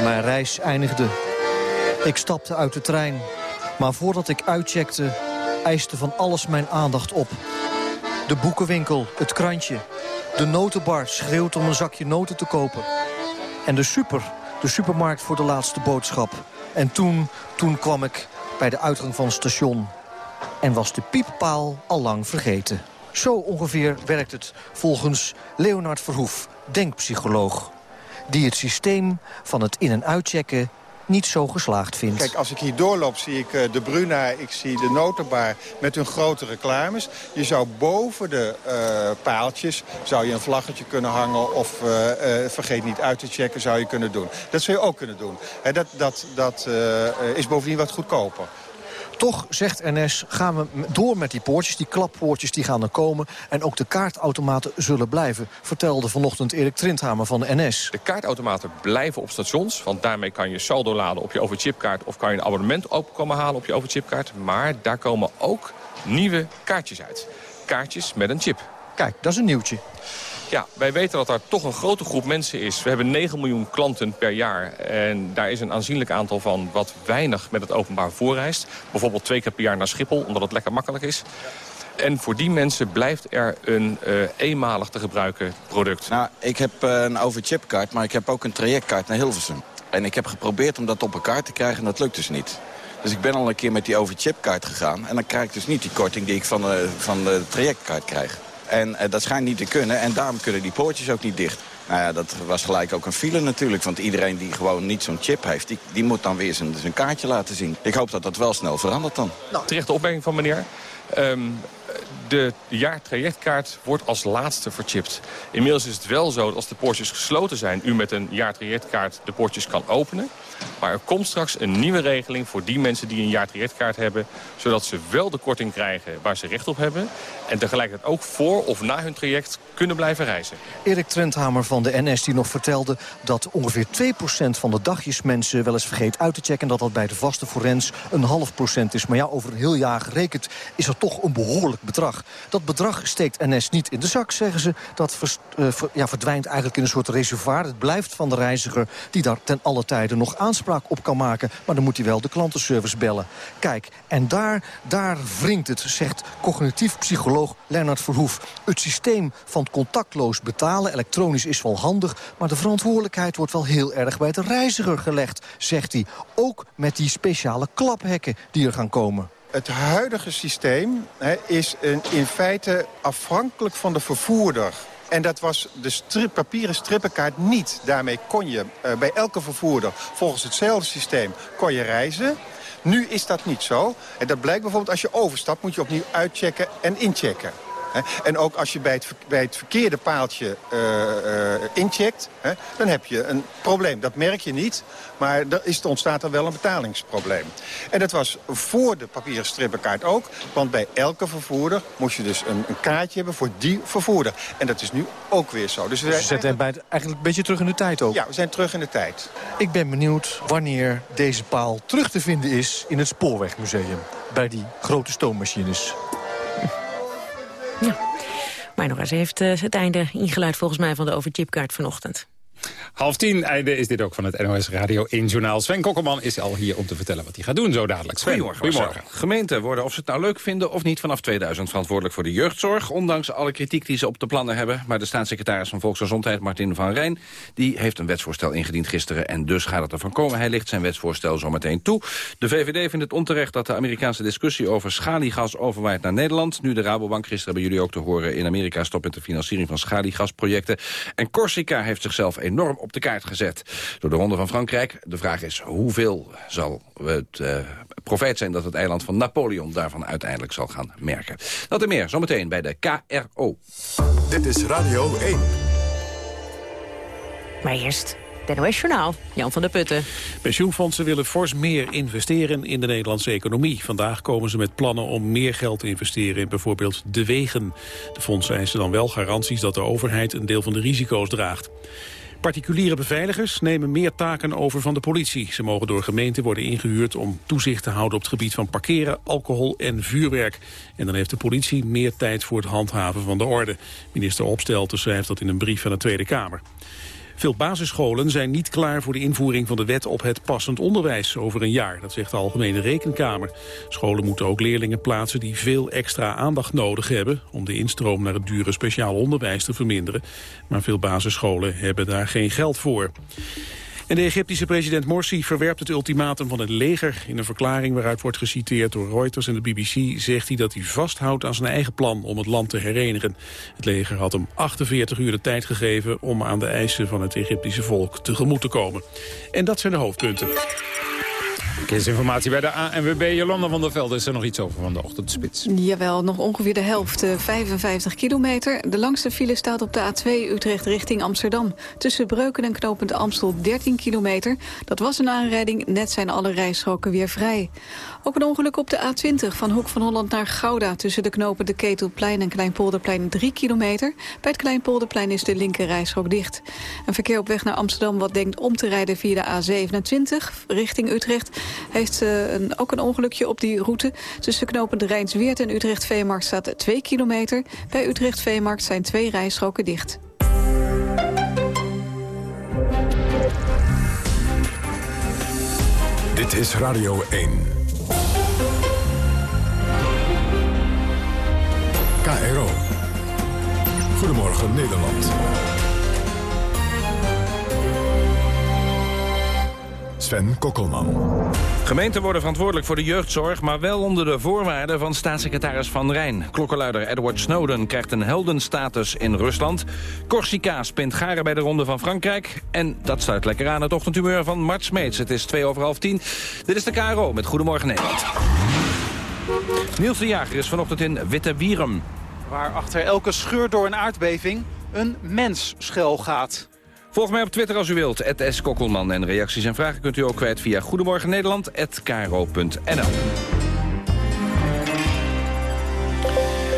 Speaker 28: Mijn reis eindigde. Ik stapte uit de trein. Maar voordat ik uitcheckte, eiste van alles mijn aandacht op. De boekenwinkel, het krantje. De notenbar schreeuwt om een zakje noten te kopen. En de super, de supermarkt voor de laatste boodschap. En toen, toen kwam ik bij de uitgang van het station. En was de pieppaal al lang vergeten. Zo ongeveer werkt het volgens Leonard Verhoef, denkpsycholoog. Die het systeem van het in- en uitchecken niet zo geslaagd vindt.
Speaker 29: Kijk, als ik hier doorloop zie ik uh, de Bruna, ik zie de Notenbar met hun grote reclames. Je zou boven de uh, paaltjes zou je een vlaggetje kunnen hangen... of uh, vergeet niet uit te checken zou je kunnen doen. Dat zou je ook kunnen doen. Dat dat, dat is bovendien wat goedkoper.
Speaker 28: Toch, zegt NS, gaan we door met die poortjes. Die klappoortjes die gaan er komen. En ook de kaartautomaten zullen blijven. Vertelde vanochtend Erik Trindhamer van de NS.
Speaker 30: De kaartautomaten blijven op stations. Want daarmee kan je saldo laden op je overchipkaart. Of kan je een abonnement op komen halen op je overchipkaart. Maar daar komen ook nieuwe kaartjes uit. Kaartjes met een chip.
Speaker 28: Kijk, dat is een nieuwtje.
Speaker 30: Ja, wij weten dat er toch een grote groep mensen is. We hebben 9 miljoen klanten per jaar. En daar is een aanzienlijk aantal van wat weinig met het openbaar voorreist. Bijvoorbeeld twee keer per jaar naar Schiphol, omdat het lekker makkelijk is. En voor die mensen blijft er een uh, eenmalig te gebruiken product.
Speaker 31: Nou, ik heb uh, een overchipkaart, maar ik heb ook een trajectkaart naar Hilversum. En ik heb geprobeerd om dat op elkaar te krijgen en dat lukt dus niet. Dus ik ben al een keer met die overchipkaart gegaan. En dan krijg ik dus niet die korting die ik van de, van de trajectkaart krijg. En uh, dat schijnt niet te kunnen. En daarom kunnen die poortjes ook niet dicht. Nou ja, dat was gelijk ook een file natuurlijk. Want iedereen die gewoon niet zo'n chip heeft... Die, die moet dan weer zijn, zijn kaartje laten zien. Ik hoop dat dat wel snel verandert dan.
Speaker 30: Nou, terechte opmerking van meneer. Um, de jaartrajectkaart wordt als laatste verchipt. Inmiddels is het wel zo dat als de poortjes gesloten zijn... u met een jaartrajectkaart de poortjes kan openen. Maar er komt straks een nieuwe regeling voor die mensen die een jaartrajectkaart hebben... zodat ze wel de korting krijgen waar ze recht op hebben... en tegelijkertijd ook voor of na hun traject kunnen blijven reizen.
Speaker 28: Erik Trenthamer van de NS die nog vertelde... dat ongeveer 2% van de dagjes mensen wel eens vergeet uit te checken... en dat dat bij de vaste forens een half procent is. Maar ja, over een heel jaar gerekend is er toch een behoorlijk bedrag. Dat bedrag steekt NS niet in de zak, zeggen ze. Dat ver, ja, verdwijnt eigenlijk in een soort reservoir. Het blijft van de reiziger die daar ten alle tijde nog aanspraak op kan maken. Maar dan moet hij wel de klantenservice bellen. Kijk, en daar, daar wringt het, zegt cognitief psycholoog Lennart Verhoef. Het systeem van contactloos betalen, elektronisch is wel handig... maar de verantwoordelijkheid wordt wel heel erg bij de reiziger gelegd, zegt hij. Ook met die speciale klaphekken die er gaan komen.
Speaker 29: Het huidige systeem is een, in feite afhankelijk van de vervoerder. En dat was de papieren strippenkaart niet. Daarmee kon je uh, bij elke vervoerder volgens hetzelfde systeem kon je reizen. Nu is dat niet zo. En dat blijkt bijvoorbeeld als je overstapt moet je opnieuw uitchecken en inchecken. En ook als je bij het, bij het verkeerde paaltje uh, uh, incheckt, hè, dan heb je een probleem. Dat merk je niet, maar er is, ontstaat er wel een betalingsprobleem. En dat was voor de papieren strippenkaart ook. Want bij elke vervoerder moest je dus een, een kaartje hebben voor die vervoerder. En dat is nu ook weer zo. Dus we
Speaker 28: Dus we zetten bij eigenlijk een beetje terug in de tijd ook.
Speaker 29: Ja, we zijn terug in de tijd.
Speaker 28: Ik ben benieuwd wanneer deze paal terug te vinden is in het Spoorwegmuseum. Bij die grote stoommachines.
Speaker 2: Ja. Maar nog eens heeft uh, het einde ingeluid volgens mij van de overchipkaart vanochtend.
Speaker 3: Half tien, einde is dit ook van het NOS Radio 1 Journaal. Sven Kokkelman is al hier om te vertellen wat hij gaat doen zo dadelijk. Sven,
Speaker 32: goedemorgen. goedemorgen. Gemeenten worden, of ze het nou leuk vinden of niet... vanaf 2000 verantwoordelijk voor de jeugdzorg. Ondanks alle kritiek die ze op de plannen hebben. Maar de staatssecretaris van Volksgezondheid, Martin van Rijn... die heeft een wetsvoorstel ingediend gisteren. En dus gaat het ervan komen. Hij ligt zijn wetsvoorstel zo meteen toe. De VVD vindt het onterecht dat de Amerikaanse discussie... over schaliegas overwaait naar Nederland. Nu de Rabobank, gisteren hebben jullie ook te horen... in Amerika stopt met de financiering van schaliegasprojecten. En Corsica heeft zichzelf enorm op de kaart gezet door de Ronde van Frankrijk. De vraag is hoeveel zal het uh, profijt zijn dat het eiland van Napoleon daarvan uiteindelijk zal gaan merken. Dat en meer zometeen bij de KRO.
Speaker 1: Dit is Radio 1.
Speaker 2: Maar eerst het NOS Journaal, Jan van der Putten.
Speaker 4: Pensioenfondsen willen fors meer investeren in de Nederlandse economie. Vandaag komen ze met plannen om meer geld te investeren in bijvoorbeeld de wegen. De fondsen eisen dan wel garanties dat de overheid een deel van de risico's draagt. Particuliere beveiligers nemen meer taken over van de politie. Ze mogen door gemeenten worden ingehuurd om toezicht te houden op het gebied van parkeren, alcohol en vuurwerk. En dan heeft de politie meer tijd voor het handhaven van de orde. Minister Opstelten schrijft dat in een brief van de Tweede Kamer. Veel basisscholen zijn niet klaar voor de invoering van de wet op het passend onderwijs over een jaar. Dat zegt de Algemene Rekenkamer. Scholen moeten ook leerlingen plaatsen die veel extra aandacht nodig hebben... om de instroom naar het dure speciaal onderwijs te verminderen. Maar veel basisscholen hebben daar geen geld voor. En de Egyptische president Morsi verwerpt het ultimatum van het leger. In een verklaring waaruit wordt geciteerd door Reuters en de BBC... zegt hij dat hij vasthoudt aan zijn eigen plan om het land te herenigen. Het leger had hem 48 uur de tijd gegeven... om aan de eisen van het Egyptische volk tegemoet te komen. En dat zijn de hoofdpunten.
Speaker 3: Verkeersinformatie bij de ANWB. Jolanda van der Velde is er nog iets over van de ochtendspits.
Speaker 7: Jawel, nog ongeveer de helft, 55 kilometer. De langste file staat op de A2 Utrecht richting Amsterdam. Tussen Breuken en Knopend Amstel 13 kilometer. Dat was een aanrijding, net zijn alle rijstroken weer vrij. Ook een ongeluk op de A20 van Hoek van Holland naar Gouda... tussen de knopen de Ketelplein en Kleinpolderplein 3 kilometer. Bij het Kleinpolderplein is de linker rijstrook dicht. Een verkeer op weg naar Amsterdam wat denkt om te rijden via de A27 richting Utrecht... heeft uh, een, ook een ongelukje op die route. Tussen knopen de Rijnsweert en Utrecht-Veemarkt staat 2 kilometer. Bij Utrecht-Veemarkt zijn twee rijstroken dicht.
Speaker 1: Dit is Radio 1. KRO. Goedemorgen Nederland. Sven Kokkelman.
Speaker 32: Gemeenten worden verantwoordelijk voor de jeugdzorg... maar wel onder de voorwaarden van staatssecretaris Van Rijn. Klokkenluider Edward Snowden krijgt een heldenstatus in Rusland. Corsica spint garen bij de Ronde van Frankrijk. En dat sluit lekker aan het ochtendhumeur van Mart Smeets. Het is twee over half tien. Dit is de KRO met Goedemorgen Nederland. Niels de Jager is vanochtend in Witte Wierum.
Speaker 33: Waar achter elke scheur door een aardbeving een mens schuil gaat.
Speaker 32: Volg mij op Twitter als u wilt, S. Kokkelman. En reacties en vragen kunt u ook kwijt via Goedemorgen.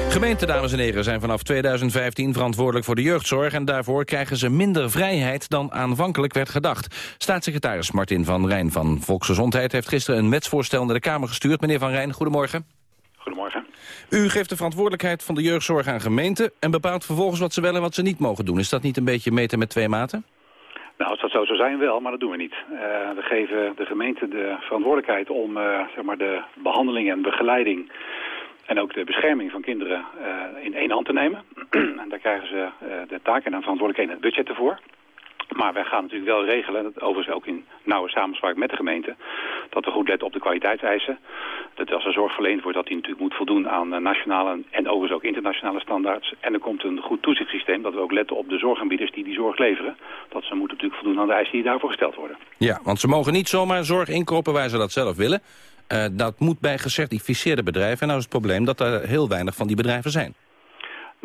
Speaker 32: Gemeenten, dames en heren, zijn vanaf 2015 verantwoordelijk voor de jeugdzorg... en daarvoor krijgen ze minder vrijheid dan aanvankelijk werd gedacht. Staatssecretaris Martin van Rijn van Volksgezondheid... heeft gisteren een wetsvoorstel naar de Kamer gestuurd. Meneer Van Rijn, goedemorgen.
Speaker 34: Goedemorgen.
Speaker 32: U geeft de verantwoordelijkheid van de jeugdzorg aan gemeenten... en bepaalt vervolgens wat ze wel en wat ze niet mogen doen. Is dat niet een beetje meten met twee maten?
Speaker 34: Nou, als dat zo zou zijn wel, maar dat doen we niet. Uh, we geven de gemeente de verantwoordelijkheid om uh, zeg maar de behandeling en begeleiding... en ook de bescherming van kinderen uh, in één hand te nemen. en daar krijgen ze de taak en de verantwoordelijkheid en het budget ervoor. Maar wij gaan natuurlijk wel regelen, dat overigens ook in nauwe samenspraak met de gemeente, dat we goed letten op de kwaliteitseisen. Dat als er zorg verleend wordt, dat die natuurlijk moet voldoen aan nationale en overigens ook internationale standaards. En er komt een goed toezichtssysteem, dat we ook letten op de zorgaanbieders die die zorg leveren. Dat ze moeten natuurlijk voldoen aan de eisen die daarvoor gesteld worden.
Speaker 32: Ja, want ze mogen niet zomaar zorg inkopen waar ze dat zelf willen. Uh, dat moet bij gecertificeerde bedrijven. En nou is het probleem dat er heel weinig van die bedrijven zijn.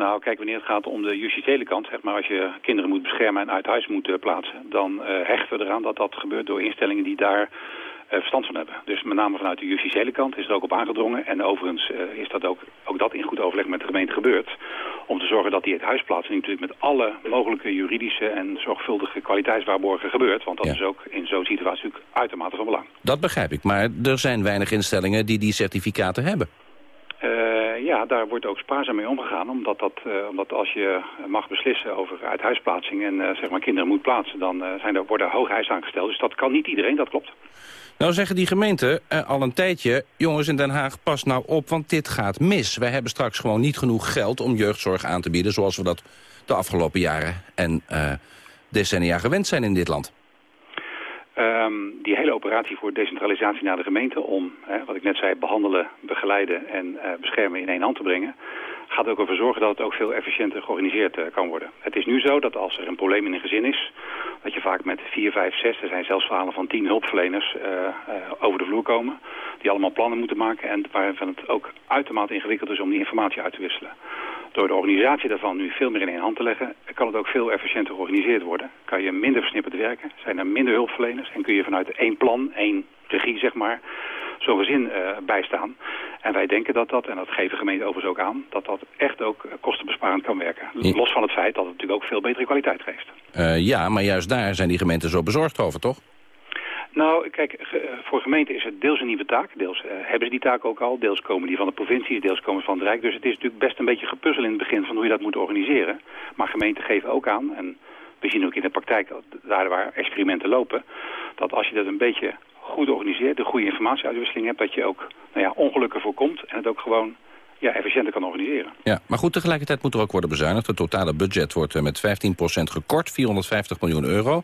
Speaker 34: Nou, kijk, wanneer het gaat om de justitiële kant, zeg maar, als je kinderen moet beschermen en uit huis moet uh, plaatsen, dan uh, hechten we eraan dat dat gebeurt door instellingen die daar uh, verstand van hebben. Dus met name vanuit de justitiële kant is er ook op aangedrongen. En overigens is dat ook, ook dat in goed overleg met de gemeente gebeurd. Om te zorgen dat die het huisplaatsing natuurlijk met alle mogelijke juridische en zorgvuldige kwaliteitswaarborgen gebeurt. Want dat
Speaker 32: Ja.
Speaker 34: is ook in zo'n situatie natuurlijk uitermate van belang.
Speaker 32: Dat begrijp ik, maar er zijn weinig instellingen die die certificaten hebben.
Speaker 34: Eh, ja, daar wordt ook spaarzaam mee omgegaan. Omdat, dat, eh, omdat als je mag beslissen over uithuisplaatsing en eh, zeg maar kinderen moet plaatsen, dan eh, zijn er, worden hoge eisen aangesteld. Dus dat kan niet iedereen, dat klopt.
Speaker 32: Nou zeggen die gemeenten eh, al een tijdje... jongens in Den Haag, pas nou op, want dit gaat mis. Wij hebben straks gewoon niet genoeg geld om jeugdzorg aan te bieden... zoals we dat de afgelopen jaren en eh, decennia gewend zijn in dit land.
Speaker 34: Ehm, die hele operatie voor decentralisatie naar de gemeente om, hè, wat ik net zei, behandelen, begeleiden en eh, beschermen in één hand te brengen, gaat er ook ervoor zorgen dat het ook veel efficiënter georganiseerd eh, kan worden. Het is nu zo dat als er een probleem in een gezin is, dat je vaak met vier, vijf, zes, er zijn zelfs verhalen van tien hulpverleners eh, over de vloer komen, die allemaal plannen moeten maken en waarvan het ook uitermate ingewikkeld is om die informatie uit te wisselen. Door de organisatie daarvan nu veel meer in één hand te leggen, kan het ook veel efficiënter georganiseerd worden. Kan je minder versnipperd werken, zijn er minder hulpverleners en kun je vanuit één plan, één regie zeg maar, zo'n gezin eh, bijstaan. En wij denken dat dat, en dat geven gemeenten overigens ook aan, dat dat echt ook eh, kostenbesparend kan werken. Los van het feit dat het natuurlijk ook veel betere kwaliteit geeft.
Speaker 32: Eh, ja, maar juist daar zijn die gemeenten zo bezorgd over, toch?
Speaker 34: Nou, kijk, ge- voor gemeenten is het deels een nieuwe taak. Deels eh, hebben ze die taak ook al. Deels komen die van de provincie, deels komen ze van het Rijk. Dus het is natuurlijk best een beetje gepuzzel in het begin van hoe je dat moet organiseren. Maar gemeenten geven ook aan, en we zien ook in de praktijk, daar waar experimenten lopen, dat als je dat een beetje goed organiseert, de goede informatieuitwisseling hebt, dat je ook nou ja, ongelukken voorkomt en het ook gewoon ja, efficiënter kan organiseren.
Speaker 32: Ja, maar goed, tegelijkertijd moet er ook worden bezuinigd. Het totale budget wordt eh, met 15% gekort, 450 miljoen euro.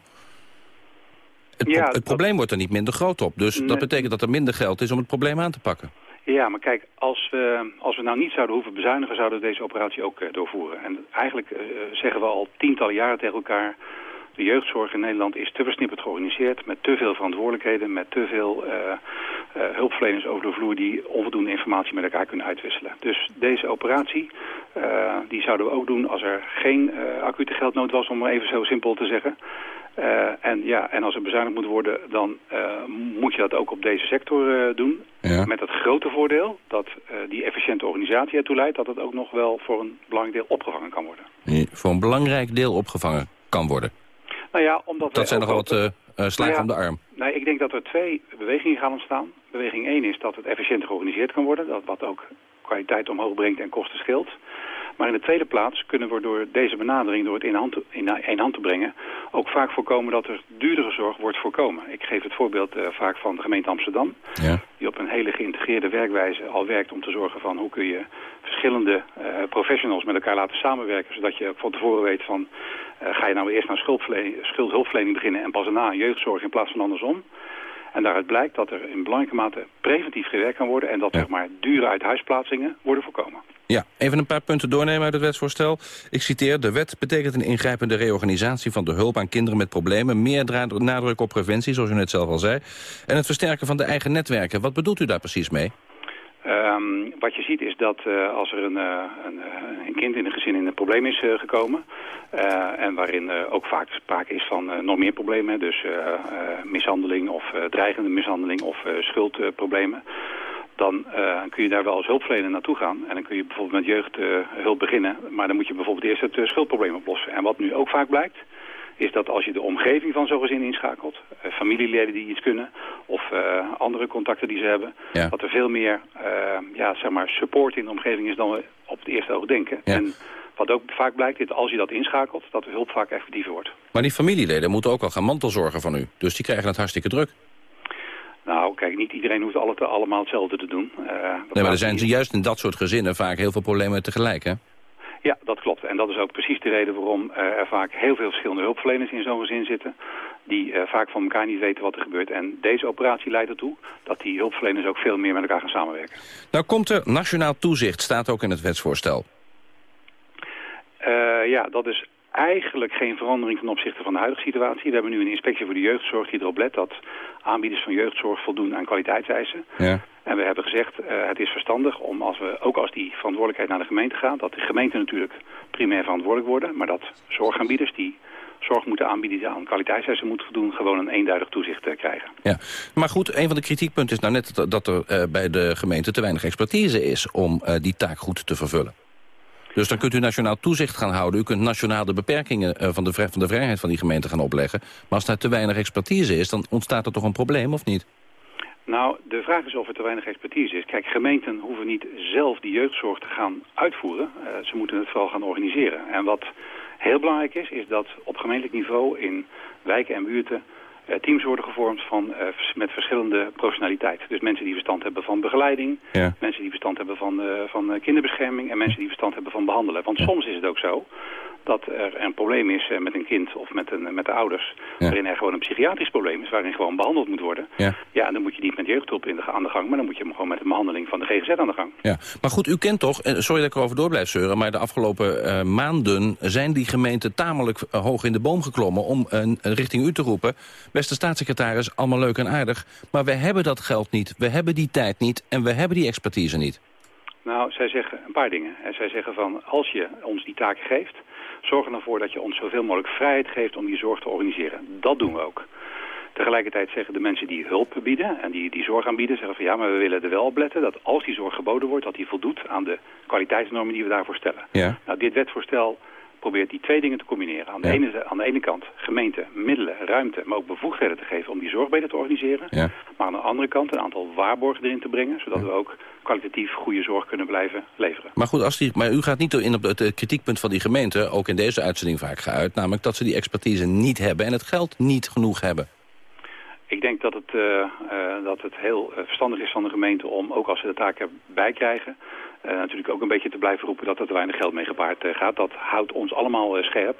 Speaker 32: Het, pro-
Speaker 34: Ja,
Speaker 32: het
Speaker 34: dat-
Speaker 32: probleem wordt er niet minder groot op. Dus dat betekent dat er minder geld is om het probleem aan te pakken.
Speaker 34: Ja, maar kijk, als we, als we nou niet zouden hoeven bezuinigen, zouden we deze operatie ook eh, doorvoeren. En eigenlijk eh, zeggen we al tientallen jaren tegen elkaar... de jeugdzorg in Nederland is te versnipperd georganiseerd... met te veel verantwoordelijkheden, met te veel eh, eh, hulpverleners over de vloer... die onvoldoende informatie met elkaar kunnen uitwisselen. Dus deze operatie, eh, die zouden we ook doen als er geen acute geldnood was... om maar even zo simpel te zeggen... En, ja, en als er bezuinigd moet worden, dan moet je dat ook op deze sector doen. Met het grote voordeel dat die efficiënte organisatie ertoe leidt... dat het ook nog wel voor een belangrijk deel opgevangen kan worden.
Speaker 32: Die voor een belangrijk deel opgevangen kan worden.
Speaker 34: Nou ja, omdat
Speaker 32: Dat zijn nogal wat eh, slagen
Speaker 34: Nou ja,
Speaker 32: om de arm.
Speaker 34: Nee, ik denk dat er twee bewegingen gaan ontstaan. Beweging 1 is dat het efficiënter georganiseerd kan worden. Dat wat ook kwaliteit omhoog brengt en kosten scheelt. Maar in de tweede plaats kunnen we door deze benadering, door het in, hand in één hand te brengen, ook vaak voorkomen dat er duurdere zorg wordt voorkomen. Ik geef het voorbeeld eh, vaak van de gemeente Amsterdam,
Speaker 32: Ja.
Speaker 34: die op een hele geïntegreerde werkwijze al werkt om te zorgen van hoe kun je verschillende eh, professionals met elkaar laten samenwerken, zodat je van tevoren weet van eh, ga je nou eerst naar schuldhulpverlening beginnen en pas daarna jeugdzorg in plaats van andersom. En daaruit blijkt dat er in belangrijke mate preventief gewerkt kan worden... en dat zeg maar, dure uithuisplaatsingen worden voorkomen.
Speaker 32: Ja, even een paar punten doornemen uit het wetsvoorstel. Ik citeer, de wet betekent een ingrijpende reorganisatie van de hulp aan kinderen met problemen. Meer nadruk op preventie, zoals u net zelf al zei. En het versterken van de eigen netwerken. Wat bedoelt u daar precies mee?
Speaker 34: Ehm, wat je ziet is dat eh, als er een, eh, een, eh, een kind in een gezin in een probleem is gekomen... en waarin ook vaak sprake is van nog meer problemen... dus mishandeling of dreigende mishandeling of schuldproblemen... dan kun je daar wel als hulpverlener naartoe gaan. En dan kun je bijvoorbeeld met jeugdhulp beginnen... maar dan moet je bijvoorbeeld eerst het schuldprobleem oplossen. En wat nu ook vaak blijkt is dat als je de omgeving van zo'n gezin inschakelt... eh, familieleden die iets kunnen of eh, andere contacten die ze hebben...
Speaker 32: Ja.
Speaker 34: dat er veel meer eh, ja, zeg maar support in de omgeving is dan we op het eerste oog denken. En wat ook vaak blijkt, is als je dat inschakelt... dat de hulp vaak effectiever wordt.
Speaker 32: Maar die familieleden moeten ook al gaan mantelzorgen van u. Dus die krijgen het hartstikke druk.
Speaker 34: Nou, kijk, niet iedereen hoeft alle, allemaal hetzelfde te doen.
Speaker 32: Nee, maar er zijn
Speaker 34: zien.
Speaker 32: juist in dat soort gezinnen vaak heel veel problemen tegelijk, hè?
Speaker 34: Ja, dat klopt. En dat is ook precies de reden waarom eh, er vaak heel veel verschillende hulpverleners in zo'n gezin zitten. Die eh, vaak van elkaar niet weten wat er gebeurt. En deze operatie leidt ertoe dat die hulpverleners ook veel meer met elkaar gaan samenwerken.
Speaker 32: Nou komt er nationaal toezicht, staat ook in het wetsvoorstel.
Speaker 34: Eh, ja, dat is eigenlijk geen verandering ten opzichte van de huidige situatie. We hebben nu een inspectie voor de jeugdzorg die erop let dat aanbieders van jeugdzorg voldoen aan kwaliteitseisen.
Speaker 32: Ja.
Speaker 34: En we hebben gezegd, uh, het is verstandig om als we, ook als die verantwoordelijkheid naar de gemeente gaat, dat de gemeenten natuurlijk primair verantwoordelijk worden, maar dat zorgaanbieders die zorg moeten aanbieden die aan kwaliteitseisen moeten voldoen, gewoon een eenduidig toezicht uh, krijgen.
Speaker 32: Ja, maar goed, een van de kritiekpunten is nou net dat er uh, bij de gemeente te weinig expertise is om die taak goed te vervullen. Dus dan kunt u nationaal toezicht gaan houden. U kunt nationaal de beperkingen van de, van de vrijheid van die gemeente gaan opleggen. Maar als daar te weinig expertise is, dan ontstaat er toch een probleem, of niet?
Speaker 34: Nou, de vraag is of er te weinig expertise is. Kijk, gemeenten hoeven niet zelf die jeugdzorg te gaan uitvoeren. Uh, ze moeten het vooral gaan organiseren. En wat heel belangrijk is, is dat op gemeentelijk niveau in wijken en buurten teams worden gevormd van, uh, met verschillende professionaliteit. Dus mensen die verstand hebben van begeleiding,
Speaker 32: ja.
Speaker 34: mensen die verstand hebben van, van kinderbescherming en mensen die verstand hebben van behandelen. Want soms is het ook zo dat er een probleem is met een kind of met, een, met de ouders...
Speaker 32: Ja.
Speaker 34: waarin er gewoon een psychiatrisch probleem is, waarin gewoon behandeld moet worden.
Speaker 32: Ja.
Speaker 34: dan moet je niet met jeugdhulp in de, aan de gang... maar dan moet je hem gewoon met een behandeling van de GGZ aan de gang.
Speaker 32: Ja, maar goed, u kent toch, en sorry dat ik erover door blijf zeuren... maar de afgelopen uh, maanden zijn die gemeenten tamelijk uh, hoog in de boom geklommen... om uh, richting u te roepen, beste staatssecretaris, allemaal leuk en aardig... maar we hebben dat geld niet, we hebben die tijd niet en we hebben die expertise niet.
Speaker 34: Nou, zij zeggen een paar dingen. En zij zeggen van, als je ons die taken geeft zorg er dan voor dat je ons zoveel mogelijk vrijheid geeft om die zorg te organiseren. Dat doen we ook. Tegelijkertijd zeggen de mensen die hulp bieden en die, die zorg aanbieden... zeggen van ja, maar we willen er wel op letten dat als die zorg geboden wordt... dat die voldoet aan de kwaliteitsnormen die we daarvoor stellen.
Speaker 32: Ja.
Speaker 34: Nou, dit wetsvoorstel probeert die twee dingen te combineren. Aan de,
Speaker 32: Ja.
Speaker 34: ene, aan de ene kant gemeente middelen, ruimte, maar ook bevoegdheden te geven... om die zorg beter te organiseren.
Speaker 32: Ja.
Speaker 34: Maar aan de andere kant een aantal waarborgen erin te brengen... zodat we ook kwalitatief goede zorg kunnen blijven leveren.
Speaker 32: Maar goed, als die, maar u gaat niet in op het eh, kritiekpunt van die gemeente... ook in deze uitzending vaak geuit, namelijk dat ze die expertise niet hebben... en het geld niet genoeg hebben.
Speaker 34: Ik denk dat het, eh, eh, dat het heel verstandig is van de gemeente om, ook als ze de taak erbij krijgen... eh, natuurlijk ook een beetje te blijven roepen dat er te weinig geld mee gepaard eh, gaat. Dat houdt ons allemaal eh, scherp.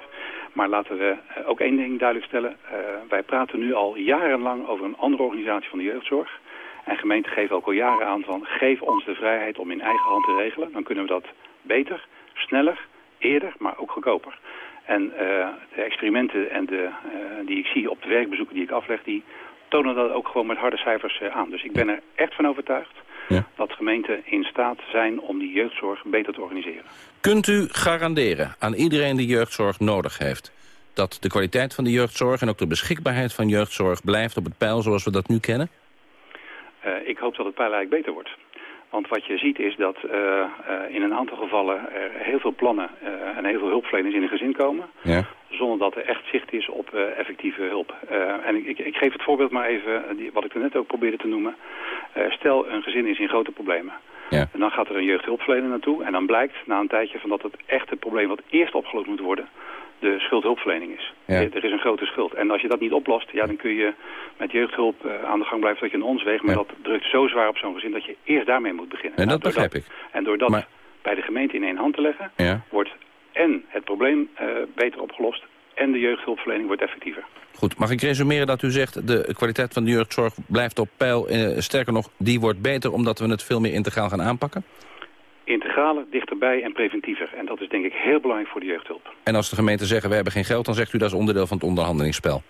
Speaker 34: Maar laten we eh, ook één ding duidelijk stellen. Eh, wij praten nu al jarenlang over een andere organisatie van de jeugdzorg. En gemeenten geven ook al jaren aan van geef ons de vrijheid om in eigen hand te regelen. Dan kunnen we dat beter, sneller, eerder, maar ook goedkoper. En eh, de experimenten en de, eh, die ik zie op de werkbezoeken die ik afleg, die tonen dat ook gewoon met harde cijfers eh, aan. Dus ik ben er echt van overtuigd
Speaker 32: Ja.
Speaker 34: dat gemeenten in staat zijn om die jeugdzorg beter te organiseren.
Speaker 32: Kunt u garanderen aan iedereen die jeugdzorg nodig heeft... dat de kwaliteit van de jeugdzorg en ook de beschikbaarheid van jeugdzorg... blijft op het pijl zoals we dat nu kennen?
Speaker 34: Eh, ik hoop dat het pijl eigenlijk beter wordt. Want wat je ziet is dat eh, eh, in een aantal gevallen er heel veel plannen eh, en heel veel hulpverleners in een gezin komen.
Speaker 32: Ja.
Speaker 34: Zonder dat er echt zicht is op effectieve hulp. En ik, ik, ik geef het voorbeeld maar even, die, wat ik er net ook probeerde te noemen. Stel, een gezin is in grote problemen.
Speaker 32: Ja.
Speaker 34: En dan gaat er een jeugdhulpverlener naartoe. En dan blijkt na een tijdje van dat het echte probleem wat eerst opgelost moet worden... de schuldhulpverlening is.
Speaker 32: Ja.
Speaker 34: Er, is een grote schuld. En als je dat niet oplost, ja, dan kun je met jeugdhulp eh, aan de gang blijven tot je een ons weegt. Maar
Speaker 32: Ja.
Speaker 34: dat drukt zo zwaar op zo'n gezin dat je eerst daarmee moet beginnen.
Speaker 32: En
Speaker 34: Nou,
Speaker 32: dat begrijp ik.
Speaker 34: En door dat
Speaker 32: Maar-
Speaker 34: bij de gemeente in één hand te leggen,
Speaker 32: Ja.
Speaker 34: wordt en het probleem eh, beter opgelost en de jeugdhulpverlening wordt effectiever.
Speaker 32: Goed, mag ik resumeren dat u zegt... de kwaliteit van de jeugdzorg blijft op peil. Eh, sterker nog, die wordt beter omdat we het veel meer integraal gaan aanpakken?
Speaker 34: Integraler, dichterbij en preventiever. En dat is denk ik heel belangrijk voor de jeugdhulp.
Speaker 32: En als de gemeenten zeggen we hebben geen geld... dan zegt u dat is onderdeel van het onderhandelingsspel.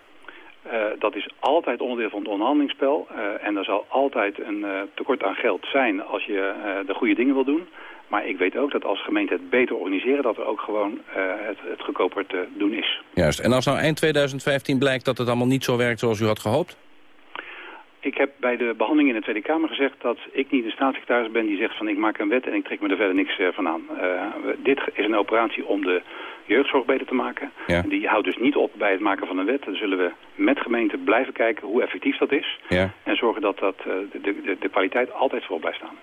Speaker 34: Eh, dat is altijd onderdeel van het onderhandelingsspel. Eh, en er zal altijd een eh, tekort aan geld zijn als je de goede dingen wil doen. Maar ik weet ook dat als gemeenten het beter organiseren... dat er ook gewoon het, het goedkoper te doen is.
Speaker 32: Juist. En als nou eind 2015 blijkt dat het allemaal niet zo werkt zoals u had gehoopt?
Speaker 34: Ik heb bij de behandeling in de Tweede Kamer gezegd dat ik niet de staatssecretaris ben die zegt van ik maak een wet en ik trek me er verder niks eh, van aan. Eh, dit is een operatie om de jeugdzorg beter te maken.
Speaker 32: Ja.
Speaker 34: Die houdt dus niet op bij het maken van een wet. Dan zullen we met gemeenten blijven kijken hoe effectief dat is.
Speaker 32: Ja.
Speaker 34: En zorgen dat, dat eh, de, de, de kwaliteit altijd voorop blijft staan.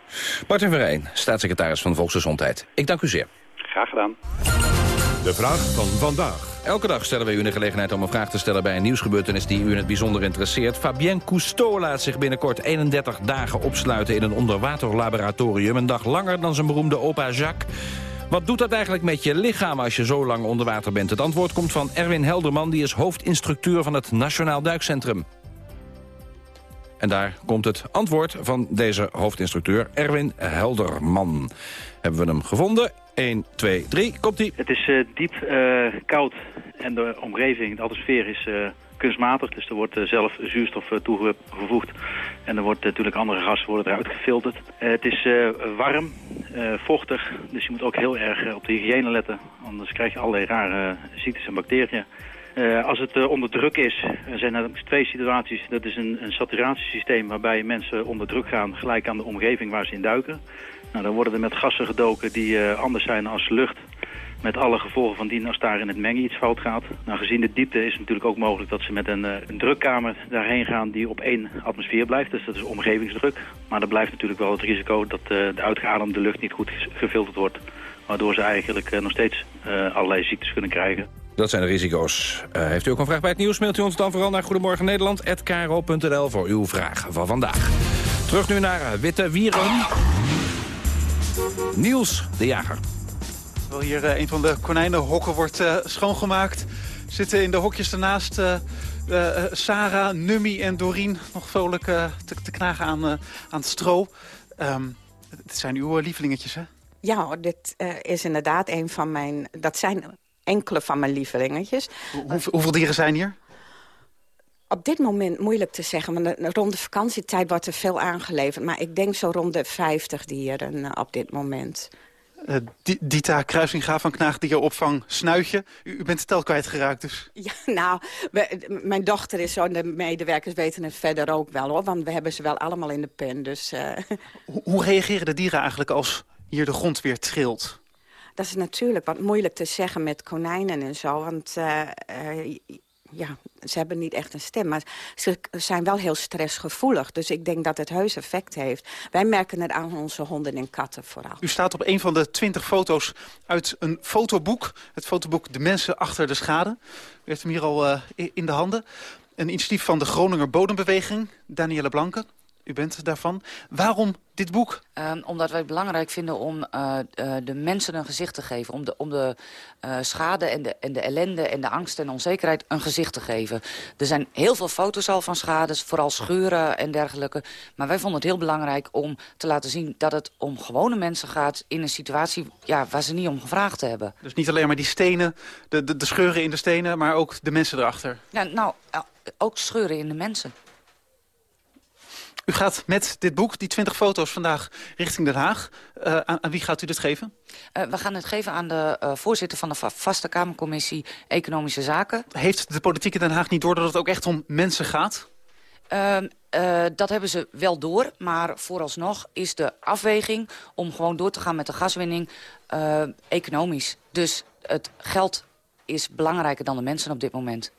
Speaker 32: Martin Verijn, staatssecretaris van Volksgezondheid. Ik dank u zeer.
Speaker 34: Graag gedaan.
Speaker 1: De vraag van vandaag.
Speaker 32: Elke dag stellen wij u de gelegenheid om een vraag te stellen bij een nieuwsgebeurtenis die u in het bijzonder interesseert. Fabienne Cousteau laat zich binnenkort 31 dagen opsluiten in een onderwaterlaboratorium. Een dag langer dan zijn beroemde opa Jacques. Wat doet dat eigenlijk met je lichaam als je zo lang onder water bent? Het antwoord komt van Erwin Helderman, die is hoofdinstructeur van het Nationaal Duikcentrum. En daar komt het antwoord van deze hoofdinstructeur, Erwin Helderman. Hebben we hem gevonden? 1, 2, 3. Komt-ie.
Speaker 23: Het is uh, diep uh, koud en de omgeving, de atmosfeer is uh, kunstmatig. Dus er wordt zelf zuurstof toegevoegd. En er wordt natuurlijk andere gassen worden eruit gefilterd. het is warm, vochtig, dus je moet ook heel erg op de hygiëne letten. Anders krijg je allerlei rare ziektes en bacteriën. Uh, als het uh, onder druk is, er zijn er twee situaties. Dat is een, een saturatiesysteem waarbij mensen onder druk gaan gelijk aan de omgeving waar ze in duiken. Nou, dan worden er met gassen gedoken die uh, anders zijn als lucht. Met alle gevolgen van dien als daar in het mengen iets fout gaat. Nou, gezien de diepte is het natuurlijk ook mogelijk dat ze met een, een drukkamer daarheen gaan die op één atmosfeer blijft. Dus dat is omgevingsdruk. Maar er blijft natuurlijk wel het risico dat de uitgeademde lucht niet goed gefilterd wordt. Waardoor ze eigenlijk nog steeds allerlei ziektes kunnen krijgen.
Speaker 32: Dat zijn de risico's. Uh, heeft u ook een vraag bij het nieuws? Mailt u ons dan vooral naar Goedemorgen Nederland@kro.nl voor uw vraag van vandaag. Terug nu naar uh, Witte Wieren. Niels de Jager.
Speaker 35: Terwijl hier uh, een van de konijnenhokken wordt schoongemaakt... zitten in de hokjes ernaast Sarah, Nummi en Dorien... nog vrolijk te, te, knagen aan, aan het stro. Um, dit zijn uw lievelingetjes, hè?
Speaker 36: Ja, dit is inderdaad een van mijn... Dat zijn enkele van mijn lievelingetjes.
Speaker 35: hoeveel dieren zijn hier?
Speaker 36: Op dit moment moeilijk te zeggen, want rond de vakantietijd wordt er veel aangeleverd. Maar ik denk zo rond de 50 dieren eh, op dit moment.
Speaker 35: Uh, Dita Kruisinga van Knaagdierenopvang Snuitje. U, u bent de tel kwijtgeraakt dus.
Speaker 36: Ja, nou, mijn dochter is zo en de medewerkers weten het verder ook wel hoor. Want we hebben ze wel allemaal in de pen. Dus, uh...
Speaker 35: hoe, hoe reageren de dieren eigenlijk als hier de grond weer trilt?
Speaker 36: Dat is natuurlijk wat moeilijk te zeggen met konijnen en zo. Want uh, uh, ja, ze hebben niet echt een stem. Maar ze zijn wel heel stressgevoelig. Dus ik denk dat het heus effect heeft. Wij merken het aan onze honden en katten vooral.
Speaker 35: U staat op een van de twintig foto's uit een fotoboek. Het fotoboek De Mensen Achter de Schade. U heeft hem hier al uh, in de handen. Een initiatief van de Groninger Bodembeweging, Danielle Blanke. U bent daarvan. Waarom dit boek?
Speaker 37: Um, omdat wij het belangrijk vinden om uh, uh, de mensen een gezicht te geven. Om de, om de uh, schade en de, en de ellende en de angst en onzekerheid een gezicht te geven. Er zijn heel veel foto's al van schades, vooral scheuren en dergelijke. Maar wij vonden het heel belangrijk om te laten zien dat het om gewone mensen gaat... in een situatie ja, waar ze niet om gevraagd hebben.
Speaker 35: Dus niet alleen maar die stenen, de, de, de scheuren in de stenen... maar ook de mensen erachter?
Speaker 37: Ja, nou, ook scheuren in de mensen.
Speaker 35: U gaat met dit boek, die 20 foto's vandaag, richting Den Haag. Uh, aan, aan, wie gaat u dit geven?
Speaker 37: Uh, we gaan het geven aan de uh, voorzitter van de vaste Kamercommissie Economische Zaken.
Speaker 35: Heeft de politiek in Den Haag niet door dat het ook echt om mensen gaat?
Speaker 37: Ehm, dat hebben ze wel door, maar vooralsnog is de afweging... om gewoon door te gaan met de gaswinning economisch. Dus het geld is belangrijker dan de mensen op dit moment.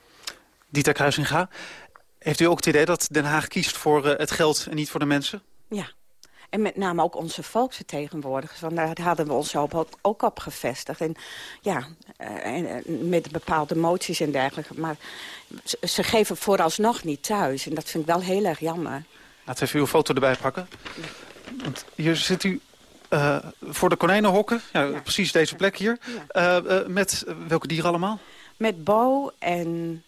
Speaker 35: Dieter Kruisinga, heeft u ook het idee dat Den Haag kiest voor uh, het geld en niet voor de mensen?
Speaker 36: Ja. En met name ook onze volksvertegenwoordigers. Want daar hadden we ons ook, ook op gevestigd. En ja, uh, met bepaalde moties en dergelijke. Maar ze, geven vooralsnog niet thuis. En dat vind ik wel heel erg jammer.
Speaker 35: Laten we even uw foto erbij pakken. Want hier zit u uh, voor de konijnenhokken. Ja, ja, Precies deze plek hier. Ja. Uh, met welke dieren allemaal?
Speaker 36: Met Bo en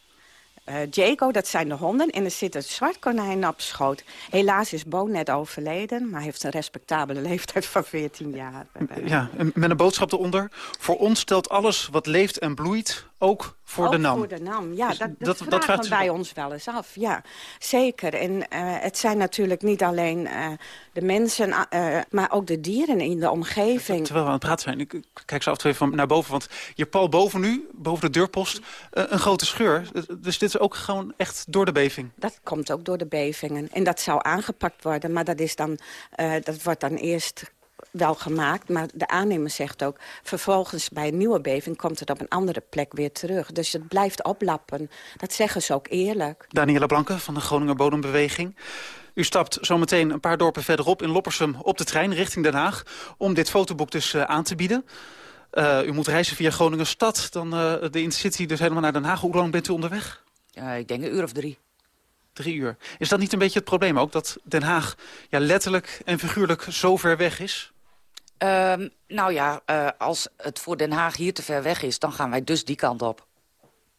Speaker 36: uh, Jaco, dat zijn de honden. En er zit een zwart konijn op schoot. Helaas is Bo net overleden, maar heeft een respectabele leeftijd van 14 jaar.
Speaker 35: Ja, met een boodschap eronder. Voor ons stelt alles wat leeft en bloeit ook voor
Speaker 36: ook
Speaker 35: de NAM.
Speaker 36: voor de NAM, ja. Dus dat, dat, dat, dat vragen wij ons wel eens af, ja. Zeker. En uh, het zijn natuurlijk niet alleen uh, de mensen, uh, maar ook de dieren in de omgeving.
Speaker 35: Terwijl we aan het praten zijn, ik kijk zo af en toe naar boven. Want je pal boven nu, boven de deurpost, een grote scheur. Dus dit is ook gewoon echt door de beving?
Speaker 36: Dat komt ook door de bevingen. En dat zou aangepakt worden, maar dat, is dan, dat wordt dan eerst wel gemaakt, maar de aannemer zegt ook... vervolgens bij een nieuwe beving komt het op een andere plek weer terug. Dus het blijft oplappen. Dat zeggen ze ook eerlijk.
Speaker 35: Daniela Blanke van de Groninger Bodembeweging. U stapt zometeen een paar dorpen verderop in Loppersum op de trein richting Den Haag... om dit fotoboek dus uh, aan te bieden. Uh, u moet reizen via Groningen stad, dan uh, de Intercity dus helemaal naar Den Haag. Hoe lang bent u onderweg?
Speaker 37: ik denk een uur of drie.
Speaker 35: Drie uur. Is dat niet een beetje het probleem ook? Dat Den Haag ja, letterlijk en figuurlijk zo ver weg is?
Speaker 37: Um, nou ja, uh, als het voor Den Haag hier te ver weg is... dan gaan wij dus die kant op.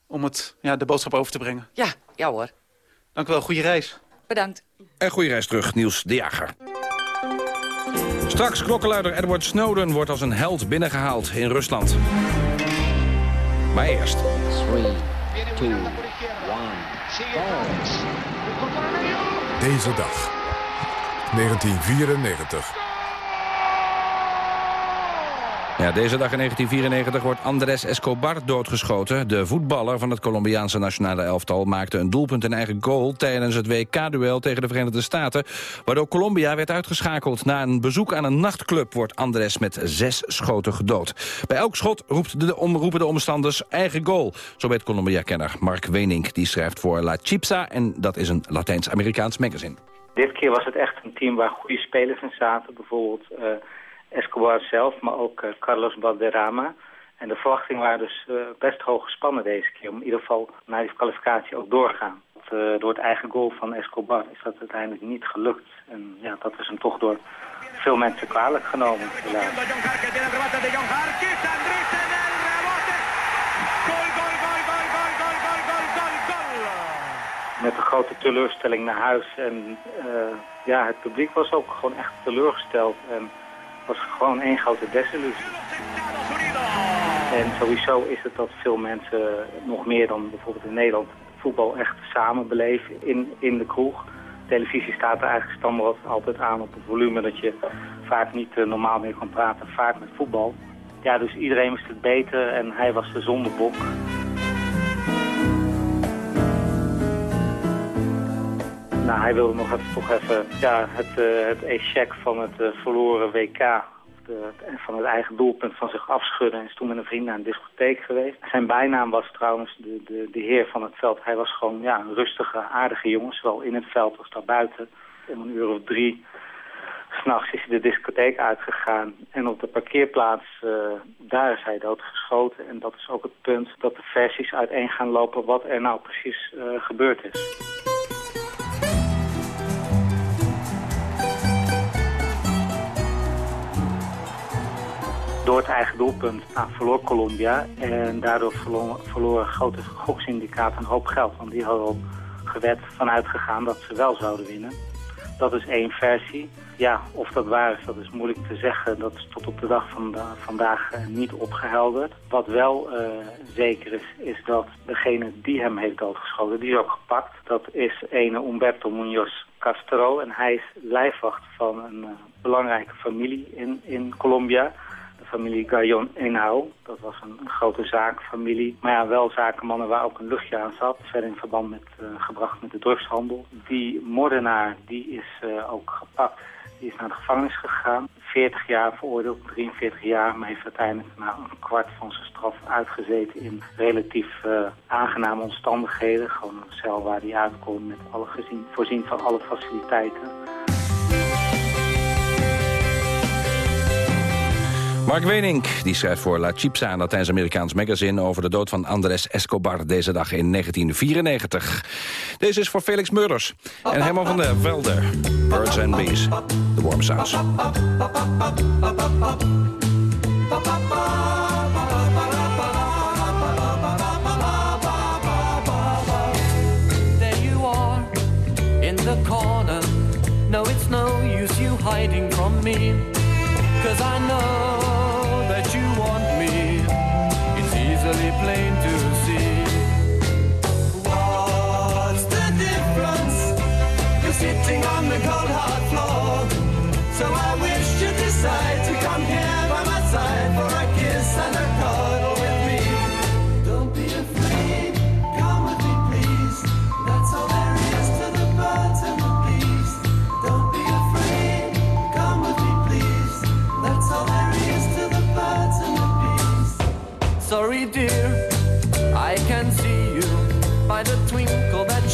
Speaker 35: Om het, ja, de boodschap over te brengen?
Speaker 37: Ja, ja hoor.
Speaker 35: Dank u wel, goede reis.
Speaker 37: Bedankt.
Speaker 32: En goede reis terug, Niels de Jager. Straks klokkenluider Edward Snowden wordt als een held binnengehaald in Rusland. Maar eerst... 3, 2, 1,
Speaker 1: Deze dag. 1994.
Speaker 32: Ja, deze dag in 1994 wordt Andrés Escobar doodgeschoten. De voetballer van het Colombiaanse nationale elftal maakte een doelpunt in eigen goal... tijdens het WK-duel tegen de Verenigde Staten... waardoor Colombia werd uitgeschakeld. Na een bezoek aan een nachtclub wordt Andrés met zes schoten gedood. Bij elk schot roept de, omroepen de omstanders eigen goal. Zo weet Colombia-kenner Mark Wenink. Die schrijft voor La Chipsa en dat is een Latijns-Amerikaans magazine.
Speaker 38: Dit keer was het echt een team waar goede spelers in zaten. Bijvoorbeeld... Uh... Escobar zelf, maar ook uh, Carlos Valderrama. En de verwachtingen waren dus uh, best hoog gespannen deze keer. Om in ieder geval naar die kwalificatie ook doorgaan. Uh, door het eigen goal van Escobar is dat uiteindelijk niet gelukt. En ja, dat is hem toch door veel mensen kwalijk genomen. Met een grote teleurstelling naar huis. En ja, het publiek was ook gewoon echt teleurgesteld. En was gewoon één grote desillusie. En sowieso is het dat veel mensen, nog meer dan bijvoorbeeld in Nederland, voetbal echt samen beleven in, in de kroeg. televisie staat er eigenlijk standaard altijd aan op een volume dat je vaak niet uh, normaal meer kan praten, vaak met voetbal. Ja, dus iedereen wist het beter en hij was de zondebok. Nou, hij wilde nog even, toch even ja, het, uh, het van het uh, verloren WK de, van het eigen doelpunt van zich afschudden. En is toen met een vriend naar een discotheek geweest. Zijn bijnaam was trouwens de, de, de heer van het veld. Hij was gewoon ja, een rustige, aardige jongen, zowel in het veld als daarbuiten. Om een uur of drie s'nachts is hij de discotheek uitgegaan. En op de parkeerplaats, uh, daar is hij doodgeschoten. En dat is ook het punt dat de versies uiteen gaan lopen wat er nou precies gebeurd is. Door het eigen doelpunt nou, verloor Colombia. En daardoor verloren grote goksyndicaten een hoop geld. Want die hadden op gewet vanuit gegaan dat ze wel zouden winnen. Dat is één versie. Ja, of dat waar is, dat is moeilijk te zeggen. Dat is tot op de dag van vandaag uh, niet opgehelderd. Wat wel uh, zeker is, is dat degene die hem heeft doodgeschoten, die is ook gepakt. Dat is ene Umberto Munoz Castro. En hij is lijfwacht van een uh, belangrijke familie in, in Colombia familie Gayon Enau. Dat was een, grote zaakfamilie. Maar ja, wel zakenmannen waar ook een luchtje aan zat. Verder in verband met, uh, gebracht met de drugshandel. Die moordenaar die is uh, ook gepakt. Die is naar de gevangenis gegaan. 40 jaar veroordeeld, 43 jaar. Maar heeft uiteindelijk na een kwart van zijn straf uitgezeten in relatief uh, aangename omstandigheden. Gewoon een cel waar hij uitkomt met alle gezien, voorzien van alle faciliteiten.
Speaker 32: Mark Wenink die schrijft voor La Chipsa, een Latijns-Amerikaans magazine... over de dood van Andres Escobar deze dag in 1994. Deze is voor Felix Murders en Herman van der Velde. Birds and Bees, The Warm Sounds.
Speaker 39: There you are, in the corner. No, it's no use you hiding from me. Cause I know that you want me. It's easily plain to see. What's the difference? You're sitting on the cold hard floor. So I wish you'd decide to come here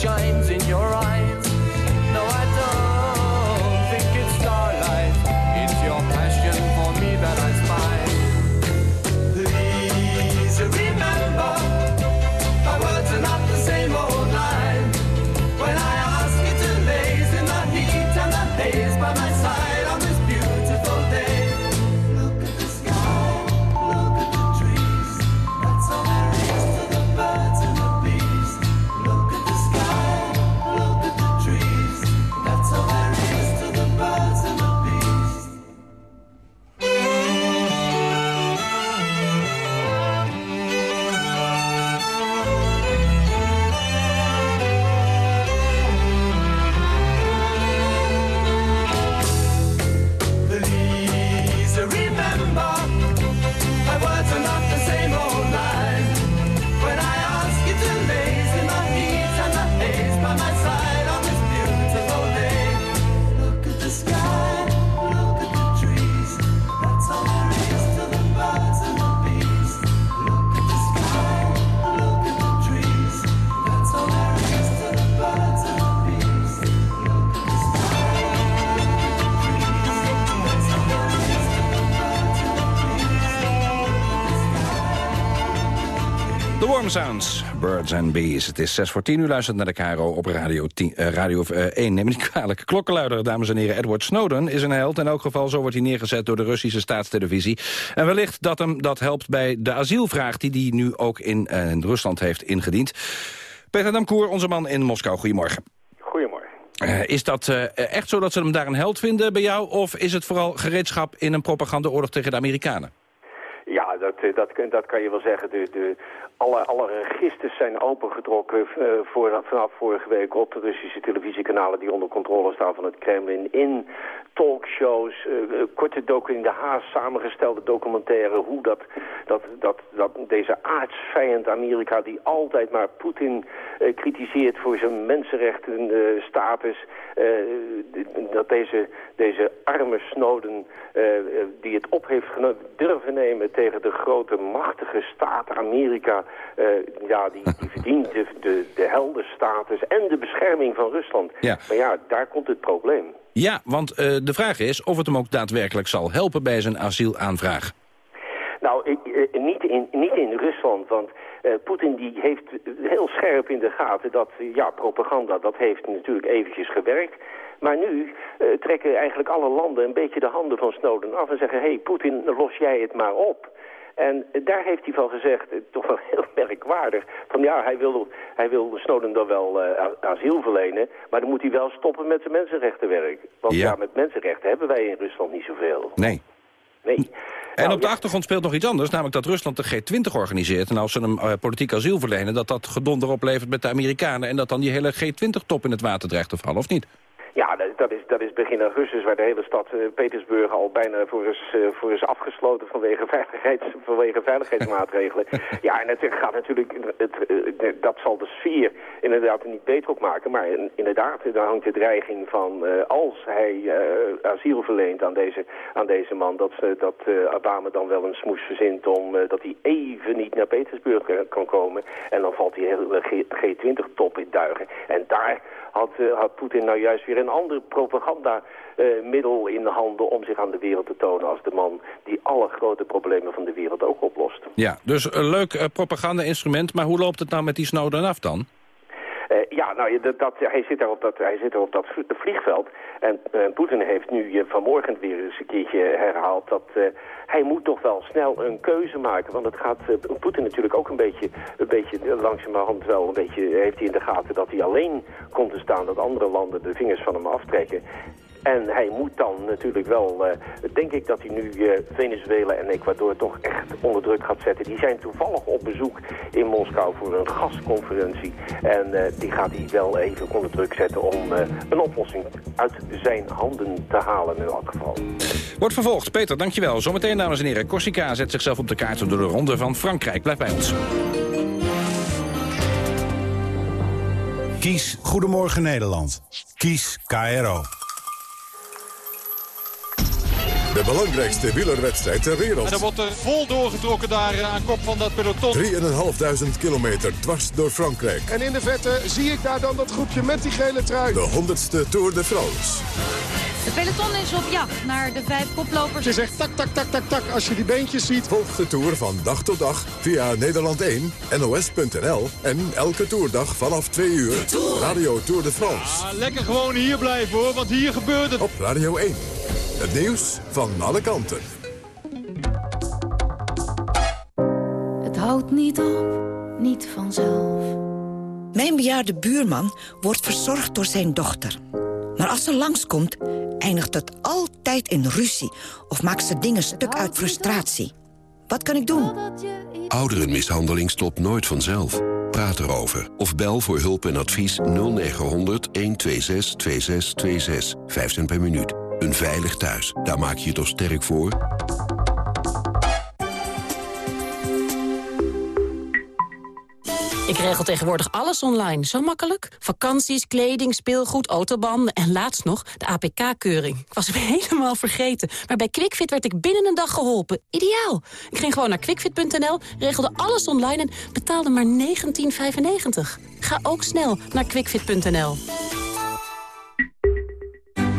Speaker 32: shine Sounds, Birds and Bees. Het is 6 voor 10 u luistert naar de KRO op Radio, 10, uh, radio uh, 1. Neem niet kwalijk. Klokkenluider, dames en heren. Edward Snowden is een held. In elk geval, zo wordt hij neergezet door de Russische staatstelevisie. En wellicht dat hem dat helpt bij de asielvraag... die hij nu ook in, uh, in Rusland heeft ingediend. Peter Damkoer, onze man in Moskou. Goedemorgen.
Speaker 40: Goedemorgen.
Speaker 32: Uh, is dat uh, echt zo dat ze hem daar een held vinden bij jou... of is het vooral gereedschap in een propagandaoorlog tegen de Amerikanen?
Speaker 40: Ja, dat, dat, dat kan je wel zeggen. De, de, alle, alle registers zijn opengetrokken uh, voor, vanaf vorige week op de Russische televisiekanalen die onder controle staan van het Kremlin. In talkshows, uh, korte docu in de Haas samengestelde documentaire. Hoe dat, dat, dat, dat deze aardsvijand Amerika die altijd maar Poetin uh, kritiseert voor zijn mensenrechten status. dat deze, deze arme Snowden die het op heeft durven nemen tegen de grote machtige staat Amerika uh, ja, die, die verdient de, de, de heldenstatus en de bescherming van Rusland.
Speaker 32: Ja.
Speaker 40: Maar ja, daar komt het probleem.
Speaker 32: Ja, want uh, de vraag is of het hem ook daadwerkelijk zal helpen bij zijn asielaanvraag.
Speaker 40: Nou, ik, uh, niet, in, niet in Rusland, want uh, Poetin die heeft heel scherp in de gaten dat, ja, propaganda, dat heeft natuurlijk eventjes gewerkt. Maar nu uh, trekken eigenlijk alle landen een beetje de handen van Snowden af en zeggen... hé, hey, Poetin, los jij het maar op. En daar heeft hij van gezegd, toch wel heel merkwaardig... van ja, hij wil, hij wil Snowden dan wel uh, asiel verlenen... maar dan moet hij wel stoppen met zijn mensenrechtenwerk. Want ja. ja, met mensenrechten hebben wij in Rusland niet zoveel.
Speaker 32: Nee.
Speaker 40: Nee.
Speaker 32: En nou, op de ja. achtergrond speelt nog iets anders, namelijk dat Rusland de G20 organiseert. En als ze hem uh, politiek asiel verlenen, dat dat gedonder oplevert met de Amerikanen... en dat dan die hele G20-top in het water dreigt te vallen, of niet?
Speaker 40: Ja, dat is, dat is begin augustus waar de hele stad uh, Petersburg al bijna voor is, uh, voor is afgesloten vanwege, veiligheids, vanwege veiligheidsmaatregelen. ja, en het gaat natuurlijk, het, uh, dat zal de sfeer inderdaad niet beter op maken. Maar in, inderdaad, daar hangt de dreiging van als hij asiel verleent aan deze, aan deze man, dat, dat Obama dan wel een smoes verzint om dat hij even niet naar Petersburg kan komen. En dan valt die hele G20-top in duigen. En daar had, had Poetin nou juist weer een ander propagandamiddel in de handen om zich aan de wereld te tonen als de man die alle grote problemen van de wereld ook oplost.
Speaker 32: Ja, dus een leuk uh, propaganda-instrument, maar hoe loopt het nou met die Snowden af dan?
Speaker 40: Uh, ja, nou, dat, dat, hij, zit daar op dat, hij zit daar op dat vliegveld. En Poetin heeft nu uh, vanmorgen weer eens een keertje herhaald... dat hij moet toch wel snel een keuze maken. Want het gaat Poetin natuurlijk ook een beetje, een beetje langzamerhand wel... een beetje heeft hij in de gaten dat hij alleen komt te staan... dat andere landen de vingers van hem aftrekken. En hij moet dan natuurlijk wel, uh, denk ik dat hij nu uh, Venezuela en Ecuador toch echt onder druk gaat zetten. Die zijn toevallig op bezoek in Moskou voor een gastconferentie. En uh, die gaat hij wel even onder druk zetten om een oplossing uit zijn handen te halen in elk geval.
Speaker 32: Wordt vervolgd. Peter, dankjewel. Zometeen, dames en heren. Corsica zet zichzelf op de kaart door de ronde van Frankrijk. Blijf bij ons.
Speaker 41: Kies Goedemorgen Nederland. Kies KRO.
Speaker 1: Belangrijkste wielerwedstrijd ter wereld.
Speaker 42: En er wordt er vol doorgetrokken daar aan kop van dat peloton.
Speaker 1: 3.500 kilometer dwars door Frankrijk.
Speaker 43: En in de vette zie ik daar dan dat groepje met die gele trui.
Speaker 1: De 100ste Tour de France.
Speaker 44: De peloton is op jacht naar de vijf koplopers.
Speaker 43: Je zegt tak, tak, tak, tak, tak als je die beentjes ziet.
Speaker 1: Volg de Tour van dag tot dag via Nederland 1, NOS.nl... en elke toerdag vanaf 2 uur Tour. Radio Tour de France.
Speaker 42: Ja, lekker gewoon hier blijven hoor, want hier gebeurt het.
Speaker 1: Op Radio 1. Het nieuws van alle kanten.
Speaker 45: Het houdt niet op, niet vanzelf.
Speaker 46: Mijn bejaarde buurman wordt verzorgd door zijn dochter. Maar als ze langskomt, eindigt het altijd in ruzie... of maakt ze dingen stuk uit frustratie. Wat kan ik doen?
Speaker 47: Ouderenmishandeling stopt nooit vanzelf. Praat erover of bel voor hulp en advies 0900 126 2626. 5 cent per minuut. Een veilig thuis, daar maak je je toch sterk voor?
Speaker 2: Ik regel tegenwoordig alles online. Zo makkelijk. Vakanties, kleding, speelgoed, autobanden en laatst nog de APK-keuring. Ik was hem helemaal vergeten. Maar bij QuickFit werd ik binnen een dag geholpen. Ideaal. Ik ging gewoon naar quickfit.nl, regelde alles online en betaalde maar 19,95. Ga ook snel naar quickfit.nl.